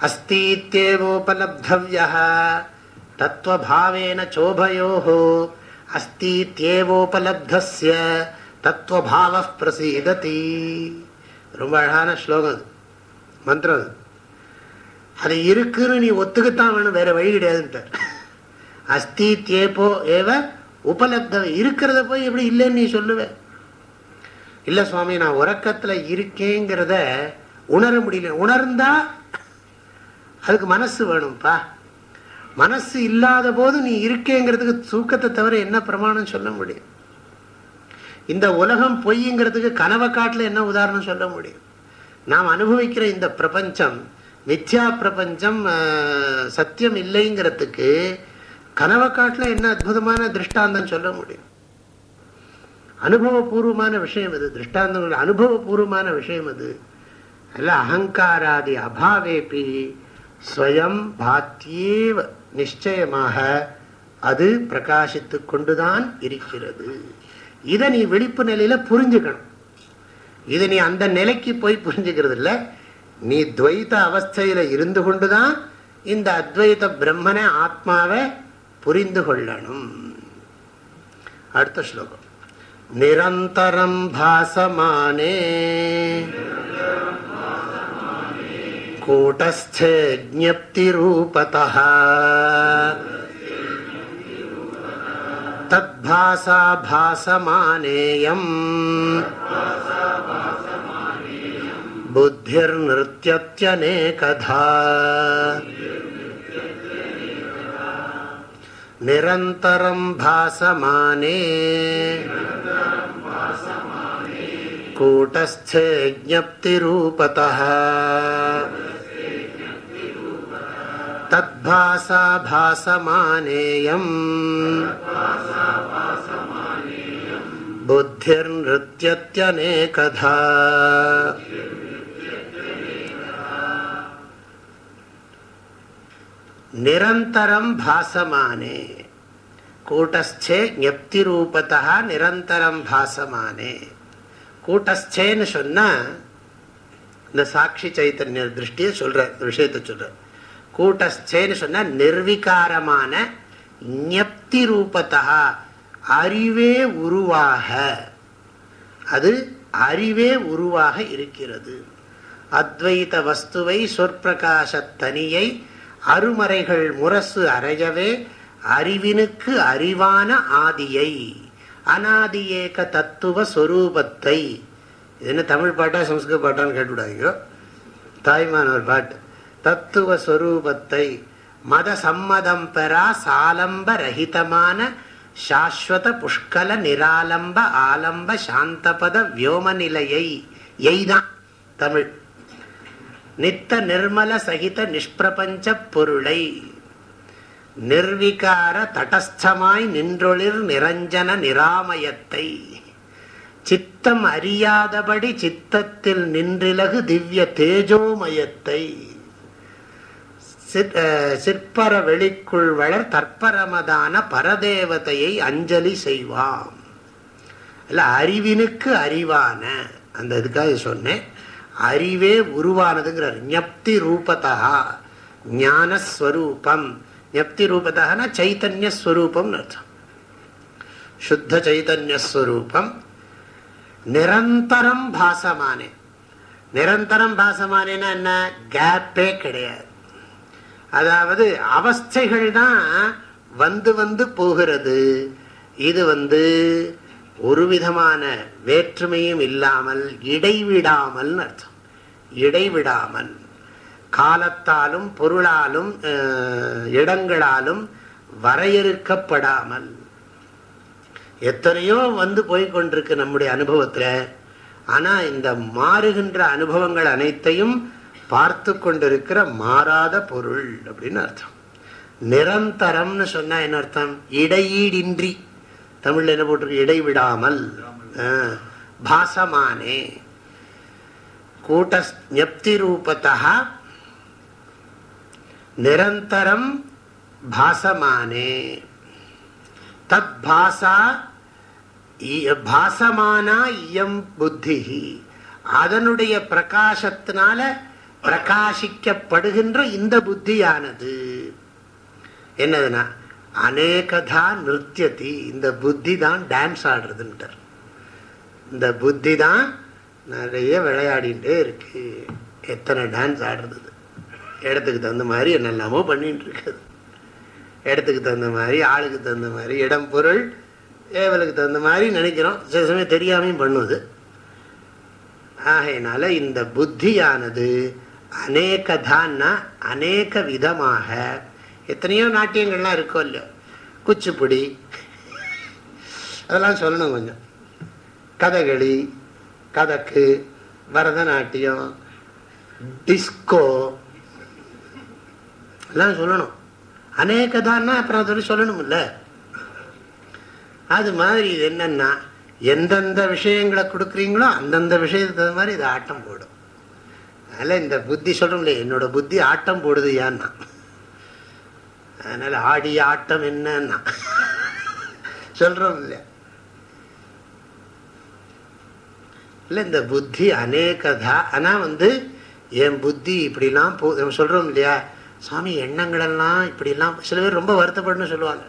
அஸ்தீத்யேவோபலப்தவ்யா தத்துவபாவேன சோபயோ அஸ்தீத்தேவோபலப்திய தத்துவபாவ பிரசீததி. ரொம்ப அழகான ஸ்லோகம் அது. மந்திரம் அது. அது இருக்குன்னு நீ ஒத்துக்கத்தான் வேணும் வேற வழி கிடையாதுன்ட்டார். அஸ்தித்யேபோ ஏவ உபலப்த இருக்கிறத போய் எப்படி இல்லைன்னு நீ சொல்லுவ. இல்ல சுவாமி நான் உறக்கத்துல இருக்கேங்கிறத உணர முடியல. உணர்ந்தா அதுக்கு மனசு வேணும்ப்பா மனசு இல்லாத போது நீ இருக்கேங்கிறதுக்கு தூக்கத்தை தவிர என்ன பிரமாணம் சொல்ல முடியும்? இந்த உலகம் பொய்ங்கிறதுக்கு கனவை காட்டில் என்ன உதாரணம் சொல்ல முடியும்? நாம் அனுபவிக்கிற இந்த பிரபஞ்சம் மித்யா பிரபஞ்சம் சத்தியம் இல்லைங்கிறதுக்கு கனவை காட்டில் என்ன அற்புதமான திருஷ்டாந்தம் சொல்ல முடியும்? அனுபவபூர்வமான விஷயம் அது திருஷ்டாந்தம் அனுபவபூர்வமான விஷயம் அது அல்ல அகங்காராதி அபாவேபி ஸ்வயம் பாத்தியேவ நிச்சயமாக அது பிரகாசித்து கொண்டுதான் இருக்கிறது. இதை நீ விழிப்பு நிலையில புரிஞ்சுக்கணும். இதை நீ அந்த நிலைக்கு போய் புரிஞ்சுக்கிறது இல்லை. நீ துவைத்த அவஸ்தையில இருந்து கொண்டுதான் இந்த அத்வைத பிரம்மனை ஆத்மாவை புரிந்து கொள்ளணும் அடுத்த ஸ்லோகம் நிரந்தரம் பாசமானே கூட்டஸ்தே ஜப்திரூபதः तद्भासा भासमानेयम् बुद्धिर्नृत्यत्यनेकधा निरन्तरं भासमाने। कूटस्थे ज्ञप्तिरूपतः। तद्भासा भासमानेयम्। बुद्धिर्नृत्यत्यनेकधा நிரந்தரம் பாசமானே. கூட்டஸ்தே ஞப்திரூபத்தா நிரந்தரம் பாசமானே. கூட்டஸ்தேன்னு சொன்னால் இந்த சாட்சி சைத்தன்ய திருஷ்டியை சொல்கிற விஷயத்தை சொல்ற. கூட்டஸ்தேன்னு சொன்னால் நிர்விகாரமான ஞப்தி ரூபத்தா அறிவே உருவாக. அது அறிவே உருவாக இருக்கிறது. அத்வைத வஸ்துவை சொற்பிரகாசத்தனியை அருமறைகள் முரசு அறையவே அறிவினுக்கு அறிவான ஆதியை அனாதியேக தத்துவ சொரூபத்தை. என்ன தமிழ் பாட்டா சம்ஸ்கிருத பாட்டான்னு கேட்டுவிடாதீங்க. தாய்மானவர் பாட்டு. தத்துவ சொரூபத்தை மத சம்மதம் பெறா சாலம்ப ரஹிதமான சாஸ்வத புஷ்கல நிராலம்ப ஆலம்ப சாந்தபத வியோம நிலையை. எய்தான் தமிழ். நித்த நிர்மல சகித நிஷ்பிரபஞ்ச பொருளை. நிர்விகார தடஸ்தமாய் நின்றொளிர் நிரஞ்சன நிராமயத்தை. சித்தம் அறியாதபடி சித்தத்தில் நின்றிலகு திவ்ய தேஜோமயத்தை. சிற்பர வெளிக்குள் வளர் தற்பரமதான பரதேவதையை அஞ்சலி செய்வாம். இல்ல அறிவினுக்கு அறிவான அந்த இதுக்காக சொன்னேன். அறிவே உருவானதுங்கிறார். ஞப்தி ரூபதா ஞானஸ்வரூபம். ஞப்தி ரூபதானா சைத்தன்யஸ்வரூபம் அர்த்தம். சுத்த சைத்தன்யஸ்வரூபம். நிரந்தரம் பாசமானே. நிரந்தரம் பாசமானேன்னா என்ன? கேப்பே கிடையாது. அதாவது அவஸ்தைகள் தான் வந்து வந்து போகிறது. இது வந்து ஒரு விதமான வேற்றுமையும் இல்லாமல் இடைவிடாமல் அர்த்தம். இடைவிடாமல் காலத்தாலும் பொருளாலும் இடங்களாலும் வரையறுக்கப்படாமல். எத்தனையோ வந்து போய்கொண்டிருக்கு நம்முடைய அனுபவத்தில். ஆனால் இந்த மாறுகின்ற அனுபவங்கள் அனைத்தையும் பார்த்து கொண்டிருக்கிற மாறாத பொருள் அப்படின்னு அர்த்தம். நிரந்தரம்னு சொன்னால் என்ன அர்த்தம்? இடையீடின்றி. தமிழில் என்ன போட்டிருக்கு? இடைவிடாமல். பாசமானே. கூட்ட நிரந்தரம் பாசமானே தத் பாசா பாசமானா இயம் புத்தி அதனுடைய பிரகாசத்தினால பிரகாசிக்கப்படுகின்ற இந்த புத்தியானது. என்னதுன்னா அநேகதா நிறுத்தியதி. இந்த புத்தி தான் டான்ஸ் ஆடுறதுன்ட்டார் இந்த புத்தி தான் நிறைய விளையாடிகிட்டே இருக்கு. எத்தனை டான்ஸ் ஆடுறது? இடத்துக்கு தகுந்த மாதிரி என்னெல்லாமோ பண்ணிகிட்டு இருக்குது. இடத்துக்கு தகுந்த மாதிரி ஆளுக்கு தகுந்த மாதிரி இடம் பொருள் ஏவலுக்கு தகுந்த மாதிரி நினைக்கிறோம். சில சமயம் தெரியாமையும் பண்ணுவது. ஆகையினால இந்த புத்தியானது அநேகதான்னா அநேக விதமாக எத்தனையோ நாட்டியங்கள்லாம் இருக்கோ இல்லையோ குச்சிப்புடி அதெல்லாம் சொல்லணும் கொஞ்சம். கதகளி கதக்கு பரதநாட்டியம் டிஸ்கோ. எல்லாம் சொல்லணும். அநேகதான்னா அப்புறம் சொல்லி சொல்லணும்ல. அது மாதிரி இது என்னன்னா எந்தெந்த விஷயங்களை கொடுக்குறீங்களோ அந்தந்த விஷயத்துக்கு மாதிரி இது ஆட்டம் போடும். அதனால் இந்த புத்தி சொல்றோம்ல என்னோட புத்தி ஆட்டம் போடுது ஏன்னா. அதனால் ஆடி ஆட்டம் என்னன்னா சொல்கிறோம் இல்லையா இல்லை இந்த புத்தி அநேகதா? ஆனால் வந்து என் புத்தி இப்படிலாம் போ சொல்கிறோம் இல்லையா? சாமி எண்ணங்களெல்லாம் இப்படிலாம் சில பேர் ரொம்ப வருத்தப்படணும்னு சொல்லுவாங்க.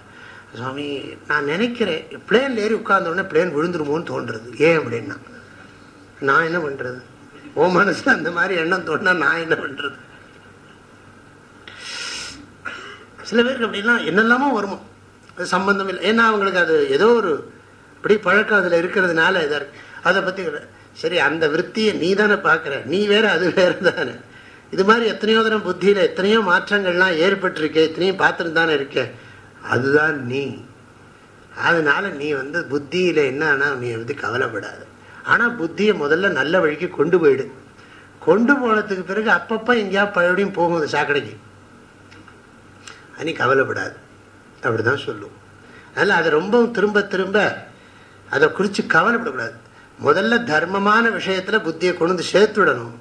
சுவாமி நான் நினைக்கிறேன் பிளேன் ஏறி உட்கார்ந்தோடனே பிளேன் விழுந்துருமோன்னு தோன்றது. ஏன் அப்படின்னா? நான் என்ன பண்றது? ஓ மனசில் அந்த மாதிரி எண்ணம் தோணுனா நான் என்ன பண்றது? சில பேருக்கு அப்படின்னா என்னெல்லாமோ வருமோ? சம்பந்தம் இல்லை. ஏன்னா அவங்களுக்கு அது ஏதோ ஒரு இப்படி பழக்கம் அதில் இருக்கிறதுனால இதாக இருக்குது அதை பத்தி சரி அந்த விற்த்தியை நீ தானே பார்க்குற? நீ வேற அது வேறு தானே. இது மாதிரி எத்தனையோ தரம் புத்தியில் எத்தனையோ மாற்றங்கள்லாம் ஏற்பட்டிருக்கே எத்தனையோ பார்த்துட்டு தானே அதுதான் நீ. அதனால நீ வந்து புத்தியில் என்னன்னா நீ வந்து கவலைப்படாது. ஆனால் புத்தியை முதல்ல நல்ல வழிக்கு கொண்டு போயிடு. கொண்டு போனதுக்கு பிறகு அப்பப்போ எங்கேயா பழபடியும் போகும் சாக்கடைக்கு. நீ கவலைப்படாது. அப்படிதான் சொல்லும். அதனால் அதை ரொம்பவும் திரும்ப திரும்ப அதை குறித்து கவலைப்படக்கூடாது. முதல்ல தர்மமான விஷயத்தில் புத்தியை கொண்டு வந்து சேர்த்துடணும்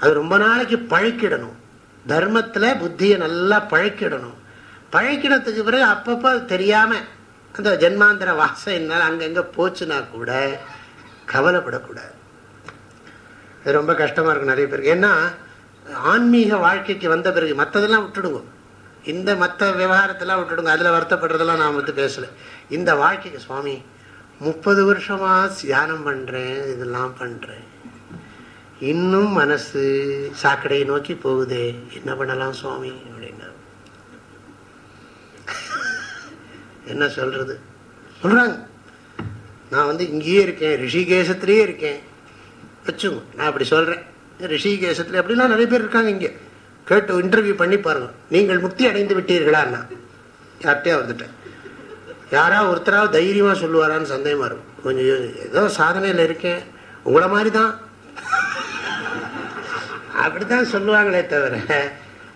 அது ரொம்ப நாளைக்கு பழக்கிடணும். தர்மத்தில் புத்தியை நல்லா பழக்கிடணும். பழக்கிடத்துக்கு பிறகு அப்பப்போ தெரியாமல் அந்த ஜென்மாந்திர வாசம் என்னால் அங்கங்கே போச்சுன்னா கூட கவலைப்படக்கூடாது. இது ரொம்ப கஷ்டமாக இருக்கும் நிறைய பேருக்கு. ஏன்னா ஆன்மீக வாழ்க்கைக்கு வந்த பிறகு மற்றதெல்லாம் விட்டுடுங்க. இந்த மற்ற விவகாரத்தெல்லாம் விட்டுடுங்க. அதில் வருத்தப்படுறதெல்லாம் நான் வந்து பேசலை. இந்த வாழ்க்கைக்கு சுவாமி முப்பது வருஷமா தியானம் பண்றேன் இதெல்லாம் பண்றேன். இன்னும் மனசு சாக்கடையை நோக்கி போகுதே என்ன பண்ணலாம் சுவாமி அப்படின்னா. என்ன சொல்றது? சொல்றாங்க. நான் வந்து இங்கேயே இருக்கேன் ரிஷிகேசத்திலேயே இருக்கேன். வச்சுங்க நான் அப்படி சொல்கிறேன் ரிஷிகேசத்தில் அப்படிலாம் நிறைய பேர் இருக்காங்க இங்கே. கேட்டு இன்டர்வியூ பண்ணி பாருங்க. நீங்கள் முக்தி அடைந்து விட்டீர்களான்னா யார்கிட்டயா வந்துட்டேன். யாரா ஒருத்தராவது தைரியமாக சொல்லுவாரான்னு சந்தேகமாக இருக்கும். கொஞ்சம் ஏதோ சாதனையில் இருக்கேன். உங்களை மாதிரி தான் அப்படித்தான் சொல்லுவாங்களே தவிர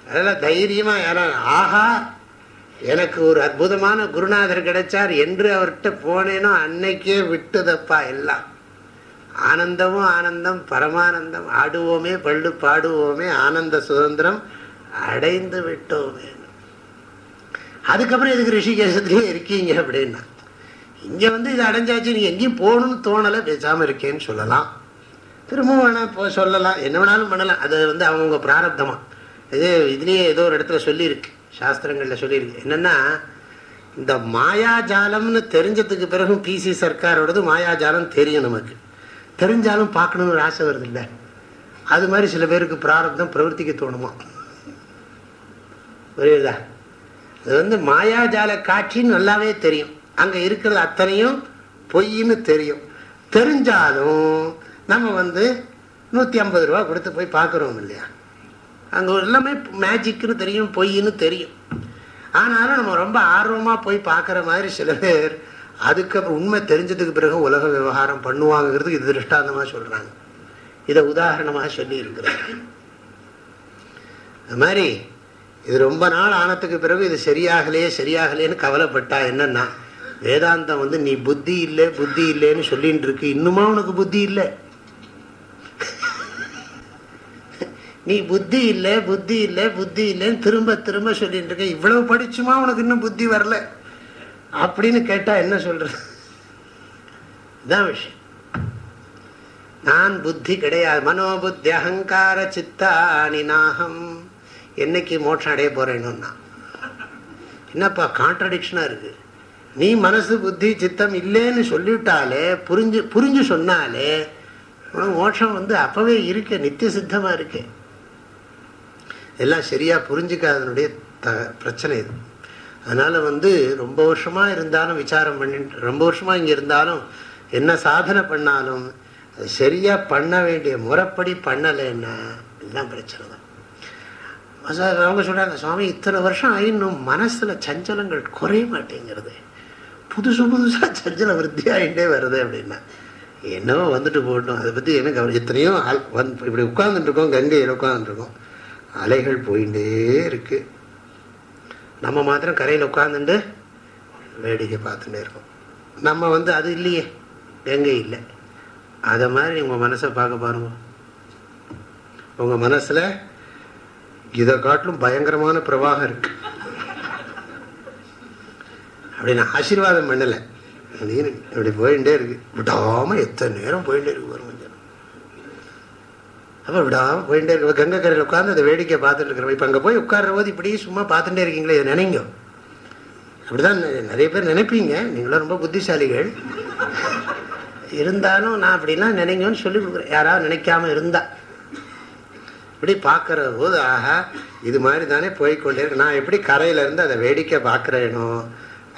அதெல்லாம் தைரியமா யாரும் ஆஹா எனக்கு ஒரு அற்புதமான குருநாதர் கிடைச்சார் என்று அவர்கிட்ட போனேனோ அன்னைக்கே விட்டுதப்பா எல்லாம். ஆனந்தமும் ஆனந்தம் பரமானந்தம் ஆடுவோமே பள்ளு பாடுவோமே ஆனந்த சுதந்திரம் அடைந்து விட்டோமே. அதுக்கப்புறம் எதுக்கு ரிஷிகேசத்துலேயே இருக்கீங்க அப்படின்னா? இங்கே வந்து இது அடைஞ்சாச்சு நீ எங்கேயும் போகணும்னு தோணலை பேசாமல் இருக்கேன்னு சொல்லலாம். திரும்பவும் வேணால் போ சொல்லலாம். என்ன வேணாலும் பண்ணலாம். அது வந்து அவங்கவுங்க பிராரப்தமாக இது இதுலேயே ஏதோ ஒரு இடத்துல சொல்லியிருக்கு. சாஸ்திரங்களில் சொல்லியிருக்கு. என்னன்னா இந்த மாயாஜாலம்னு தெரிஞ்சதுக்கு பிறகு பிசி சர்க்காரோடது மாயாஜாலம் தெரியும் நமக்கு. தெரிஞ்சாலும் பார்க்கணுன்னு ஆசை வருது இல்லை? அது மாதிரி சில பேருக்கு பிராரப்தம் பிரவர்த்திக்க தோணுமா? புரியுதா? அது வந்து மாயாஜால காட்சின்னு நல்லாவே தெரியும். அங்கே இருக்கிறது அத்தனையும் பொய்ன்னு தெரியும். தெரிஞ்சாலும் நம்ம வந்து நூற்றி ஐம்பது ரூபா கொடுத்து போய் பார்க்குறோம் இல்லையா? அங்கே எல்லாமே மேஜிக்னு தெரியும் பொய்ன்னு தெரியும். ஆனாலும் நம்ம ரொம்ப ஆர்வமாக போய் பார்க்குற மாதிரி சில பேர் அதுக்கப்புறம் உண்மை தெரிஞ்சதுக்கு பிறகு உலக விவகாரம் பண்ணுவாங்கிறதுக்கு இது திருஷ்டாந்தமாக சொல்கிறாங்க இதை உதாரணமாக சொல்லி இருக்கிறாங்க அது மாதிரி இது ரொம்ப நாள் ஆனத்துக்கு பிறகு இது சரியாகலையே சரியாகலேன்னு கவலைப்பட்டா என்னன்னா வேதாந்தம் வந்து நீ புத்தி இல்லை புத்தி இல்லைன்னு சொல்லிட்டு இருக்கு இன்னுமா உனக்கு புத்தி இல்லை? நீ புத்தி இல்லை புத்தி இல்லை புத்தி இல்லைன்னு திரும்ப திரும்ப சொல்லிட்டு இருக்க இவ்வளவு படிச்சுமா உனக்கு இன்னும் புத்தி வரல? அப்படின்னு கேட்டா என்ன சொல்ற இதான் விஷயம். நான் புத்தி கிடையாது. மனோபுத்தி அகங்கார சித்தானி நாகம். என்னைக்கு மோட்சம் அடைய போறேன்னு என்னப்பா கான்ட்ரடிக்ஷனா இருக்கு. நீ மனசு புத்தி சித்தம் இல்லைன்னு சொல்லிவிட்டாலே புரிஞ்சு புரிஞ்சு சொன்னாலே உனக்கு மோட்சம் வந்து அப்பவே இருக்கு நித்திய சித்தமா இருக்கு. எல்லாம் சரியா புரிஞ்சுக்காதனுடைய த பிரச்சனை இது. அதனால வந்து ரொம்ப வருஷமா இருந்தாலும் விசாரம் பண்ணிட்டு ரொம்ப வருஷமா இங்க இருந்தாலும் என்ன சாதனை பண்ணாலும் அது சரியா பண்ண வேண்டிய முறைப்படி பண்ணலைன்னா எல்லாம் பிரச்சனை தான். அவங்க சொல்கிறாங்க சுவாமி இத்தனை வருஷம் ஆயினும் மனசில் சஞ்சலங்கள் குறைய மாட்டேங்கிறது. புதுசு புதுசாக சஞ்சல விருத்தி ஆகிட்டே வருது அப்படின்னா என்னவோ வந்துட்டு போட்டோம் அதை பற்றி என்ன கவனம் எத்தனையோ வந் இப்படி உட்காந்துட்டுருக்கோம் கங்கையில் உட்காந்துருக்கோம் அலைகள் போயிட்டே இருக்குது நம்ம மாத்திரம் கரையில் உட்காந்துட்டு வேடிக்கை பார்த்துட்டே இருக்கோம். நம்ம வந்து அது இல்லையே கங்கை இல்லை. அதை மாதிரி உங்கள் மனசை பார்க்க பாருங்க. உங்கள் மனசில் இதை காட்டிலும் பயங்கரமான பிரவாகம் இருக்கு. அப்படி நான் ஆசீர்வாதம் பண்ணலை. இப்படி போயிட்டே இருக்கு. விடாம எத்தனை நேரம் போயிட்டே இருக்கு கொஞ்சம் அப்போ விடாம போயிட்டே இருக்கு. கங்கை கரையில் உட்காந்து அந்த வேடிக்கை பார்த்துட்டு இருக்கிறோம் இப்போ அங்கே போய் உட்கார்ற போது இப்படி சும்மா பார்த்துட்டே இருக்கீங்களே இதை நினைங்க. அப்படிதான் நிறைய பேர் நினைப்பீங்க. நீங்களும் ரொம்ப புத்திசாலிகள். இருந்தாலும் நான் அப்படிலாம் நினைங்கன்னு சொல்லி கொடுக்குறேன். யாராவது நினைக்காம இருந்தா. இப்படி பார்க்கற போது ஆஹா இது மாதிரி தானே போய்கொண்டே இருக்கு. நான் எப்படி கரையில இருந்து அதை வேடிக்கை பார்க்குறேனோ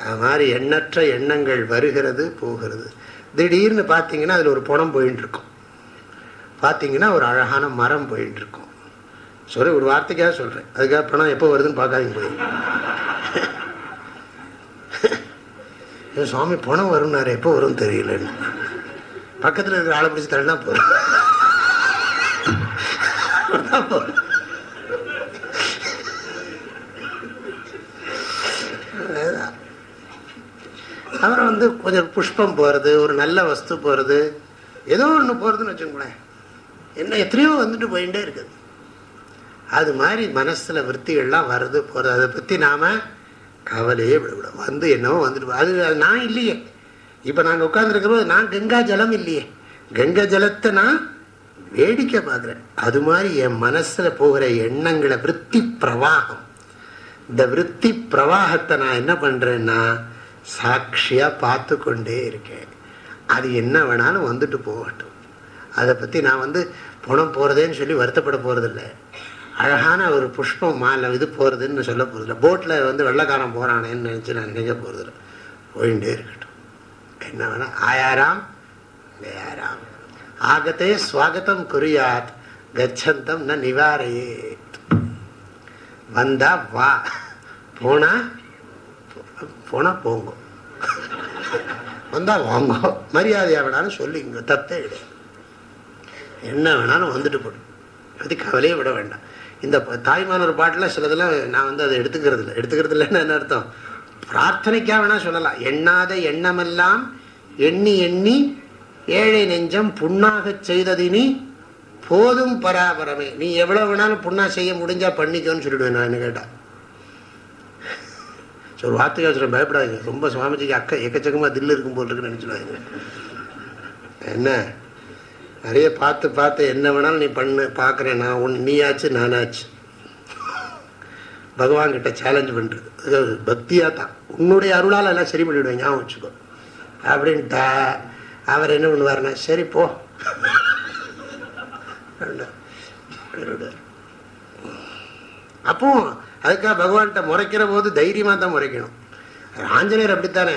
அது மாதிரி எண்ணற்ற எண்ணங்கள் வருகிறது போகிறது. திடீர்னு பார்த்தீங்கன்னா அதில் ஒரு பணம் போயின்னு இருக்கும் பார்த்தீங்கன்னா ஒரு அழகான மரம் போயின்னு இருக்கும் சொல்ற ஒரு வார்த்தைக்காக சொல்கிறேன் அதுக்காக பணம் எப்போ வருதுன்னு பார்க்காதீங்க போய். சுவாமி பணம் வரும்னாரு. எப்போ வரும்னு தெரியலன்னு. பக்கத்தில் இருக்கிற ஆளை பிடிச்சி தள்ளினா போதும். அப்புறம் வந்து கொஞ்சம் புஷ்பம் போகிறது ஒரு நல்ல வஸ்து போகிறது ஏதோ ஒன்று போகிறதுன்னு வச்சுக்கோங்களேன். என்ன எத்தனையோ வந்துட்டு போயிட்டே இருக்குது. அது மாதிரி மனசில் விற்த்திகள்லாம் வருது போகிறது அதை பற்றி நாம் கவலையே விடக்கூடாது. வந்து என்னவோ வந்துட்டு அது நான் இல்லையே. இப்போ நாங்கள் உட்காந்துருக்கிறோம் நான் கங்கா ஜலம் இல்லையே. கங்கா ஜலத்தை நான் வேடிக்கை பார்க்குறேன். அது மாதிரி என் மனசில் போகிற எண்ணங்களை விற்பி பிரவாகம். இந்த விற்பி பிரவாகத்தை நான் என்ன பண்ணுறேன்னா சாட்சியாக பார்த்து கொண்டே இருக்கேன். அது என்ன வேணாலும் வந்துட்டு போகட்டும். அதை பற்றி நான் வந்து பணம் போகிறதேன்னு சொல்லி வருத்தப்பட போகிறதில்ல அழகான ஒரு புஷ்பம் மாலை இது போகிறதுன்னு சொல்ல போகிறதில்ல போட்டில் வந்து வெள்ளக்காரன் போகிறானேன்னு நினச்சி நான் நினைக்க போகிறதில்ல போயிட்டே இருக்கட்டும். என்ன வேணால் ஆயாராம் வேறாம் ஆகத்தே ஸ்வாகத்தம் குறியாத் கச்சந்தம் ந நிவாரையே வந்தா வா போனா போனா போங்க வந்தா வாங்க மரியாதையா வேணாலும் சொல்லிங்க தப்பே கிடையாது என்ன வேணாலும் வந்துட்டு போடும் அது கவலையே விட வேண்டாம். இந்த தாய்மானவர் பாட்டில் சிலதெல்லாம் நான் வந்து அதை எடுத்துக்கிறது இல்லை. எடுத்துக்கிறது இல்லைன்னு என்ன அர்த்தம்? பிரார்த்தனைக்காக வேணா சொல்லலாம். எண்ணாத எண்ணமெல்லாம் எண்ணி எண்ணி ஏழை நெஞ்சம் புண்ணாக நீ போதும் பராபரமே. நீ எவ்வளவு வேணாலும் புண்ணா செய்ய முடிஞ்சா பண்ணிக்கோன்னு சொல்லிடுவேன் நான் என்ன கேட்டா. ஒரு வார்த்தைக்கு சொல்ல பயப்படாதீங்க. ரொம்ப சுவாமிஜிக்கு அக்க எக்கச்சக்கமா தில்லு இருக்கும் போல் இருக்குன்னு நினைச்சுடுவாங்க என்ன? நிறைய பார்த்து பார்த்து என்ன வேணாலும் நீ பண்ணு பார்க்குறேன். நான் ஒன்று நீயாச்சு நானாச்சு. பகவான் கிட்ட சேலஞ்ச் பண்ணுறது பக்தியாக தான் உன்னுடைய அருளால் எல்லாம் சரி பண்ணிவிடுவேன் ஞாபகம் வச்சுக்கோ. அப்படின்ட்டா. அவர் என்ன பண்ணுவார்னா சரி போ. அப்போ அதுக்காக பகவான்கிட்ட முறைக்கிற போது தைரியமாக தான் முறைக்கணும். ஆஞ்சநேயர் அப்படித்தானே?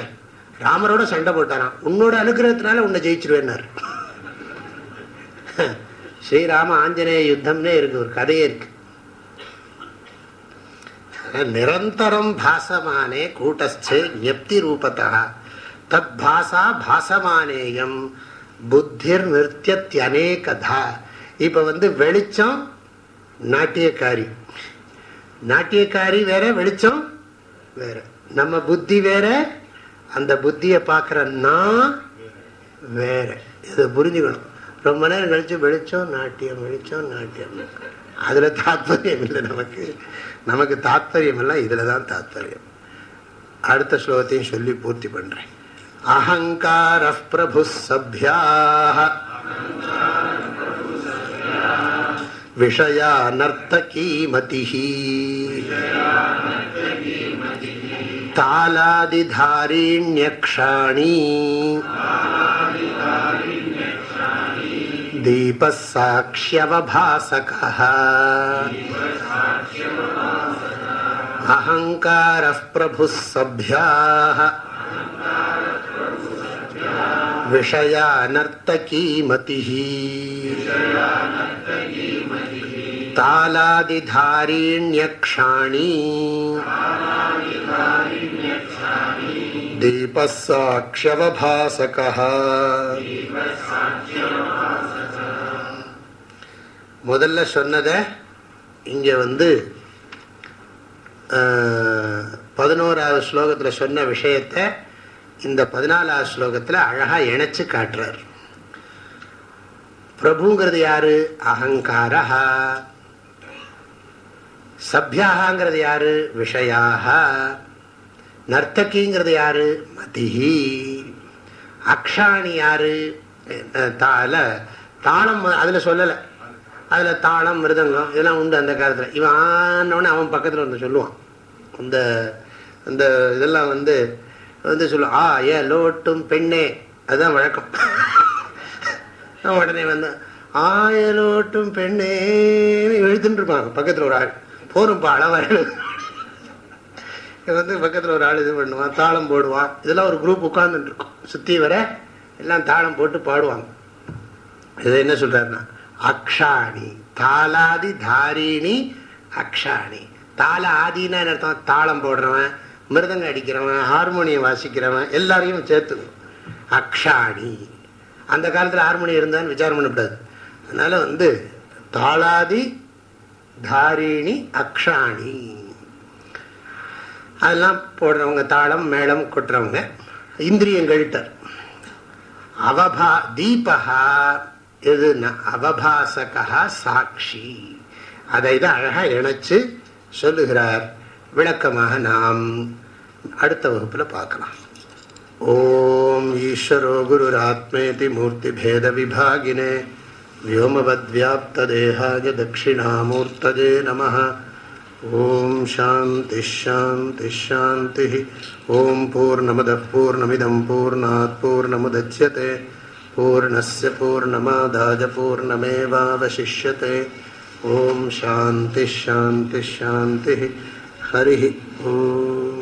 ராமரோட சண்டை போட்டாராம். உன்னோட அனுகிரகத்தினால உன்னை ஜெயிச்சிருவேன்னார். ஸ்ரீராம ஆஞ்சநேய யுத்தம்னே இருக்கு ஒரு கதையே இருக்கு. நிரந்தரம் பாசமானே கூட்டஸ்து ஞப்தி ரூபத்தா தத் பாசா பாசமானேயம் புத்திர் நிறுத்தியத்யனேகதா இப்போ வந்து வெளிச்சம் நாட்டியக்காரி. நாட்டியக்காரி வேற வெளிச்சம் வேற. நம்ம புத்தி வேற அந்த புத்தியை பார்க்குற நான் வேற. இதை புரிஞ்சுக்கணும். ரொம்ப நேரம் கழிச்சு வெளிச்சம் நாட்டியம் வெளிச்சம் நாட்டியம். அதில் தாத்பரியம் இல்லை நமக்கு. நமக்கு தாத்பரியம் எல்லாம் இதில் தான் தாத்பரியம். அடுத்த ஸ்லோகத்தையும் சொல்லி பூர்த்தி பண்ணுறேன் अहङ्कारः प्रभुः सभ्याः। विषया नर्तकीमतिः। तालादिधारिण्यक्षाणी। दीपः साक्ष्यवभासकः। अहङ्कारः प्रभुः விஷயா அனர்த்தகீ மதி தாளாதிதாரீண்யக்ஷாணி தீபசாட்சவபாசக முதல்ல சொன்னதை இங்கே வந்து பதினோராவது ஸ்லோகத்தில் சொன்ன விஷயத்தை இந்த பதினாலாவது ஸ்லோகத்துல அழகா இணைச்சு காட்டுறார். பிரபுங்கிறது யாரு? அகங்காரா சபியாகங்கிறது யாரு? விஷயாக நர்த்தகிங்கிறது யாரு? மதிஹி. அக்ஷாணி யாரு? தால தாளம் அதுல சொல்லலை. அதில் தாளம் மிருதங்கம் இதெல்லாம் உண்டு அந்த காலத்தில். இவன் ஆனோடனே அவன் பக்கத்தில் வந்து சொல்லுவான். அந்த இந்த இதெல்லாம் வந்து வந்து சொல்லுவான் ஆ ஏ லோட்டும் பெண்ணே. அதுதான் வழக்கம். உடனே வந்து ஆயலோட்டும் பெண்ணே எழுதுன்னு இருப்பாங்க. பக்கத்தில் ஒரு ஆள் போரும்பா அளவாள் வந்து பக்கத்தில் ஒரு ஆள் இது பண்ணுவான் தாளம் போடுவான். இதெல்லாம் ஒரு குரூப் உட்கார்ந்துட்டு இருக்கும். சுற்றி வர எல்லாம் தாளம் போட்டு பாடுவாங்க. இதை என்ன சொல்றாருன்னா அக்ஷாணி தாளாதி தாரிணி அக்ஷாணி. தாள ஆதினா அர்த்தம்? தாளம் போடுறவன். மிருதங்க அடிக்கிறவன் ஹார்மோனியம் வாசிக்கிறவன் எல்லாரையும் சேர்த்து. அக்ஷாணி. அந்த காலத்தில் ஹார்மோனியம் இருந்தான்னு விசாரம் பண்ணக்கூடாது அதனால் வந்து தாளாதி தாரிணி அக்ஷாணி. அதெல்லாம் போடுறவங்க தாளம் மேளம் கொட்டுறவங்க இந்திரியங்கள்ட்டர். அவபா தீபகா எதுன்னா அவபாசகா சாட்சி. அதை தான் அழகாக இணைச்சு சொல்லுகிறார். விளக்கமாக நாம் அடுத்த வகுப்புல பார்க்கலாம் ஓம் ஈஸ்வரோ குருராத்மேதி மூர்த்தி பேத விபாகினே व्योमवद्व्याप्तदेहाय दक्षिणामूर्तये नमः ॐ शान्तिश्शान्तिश्शान्तिः ॐ पूर्णमदः पूर्णमिदं पूर्णात् पूर्णमुदच्यते पूर्णस्य पूर्णमादाय पूर्णमेवावशिष्यते ॐ शान्तिश्शान्तिश्शान्तिः हरिः ओम्।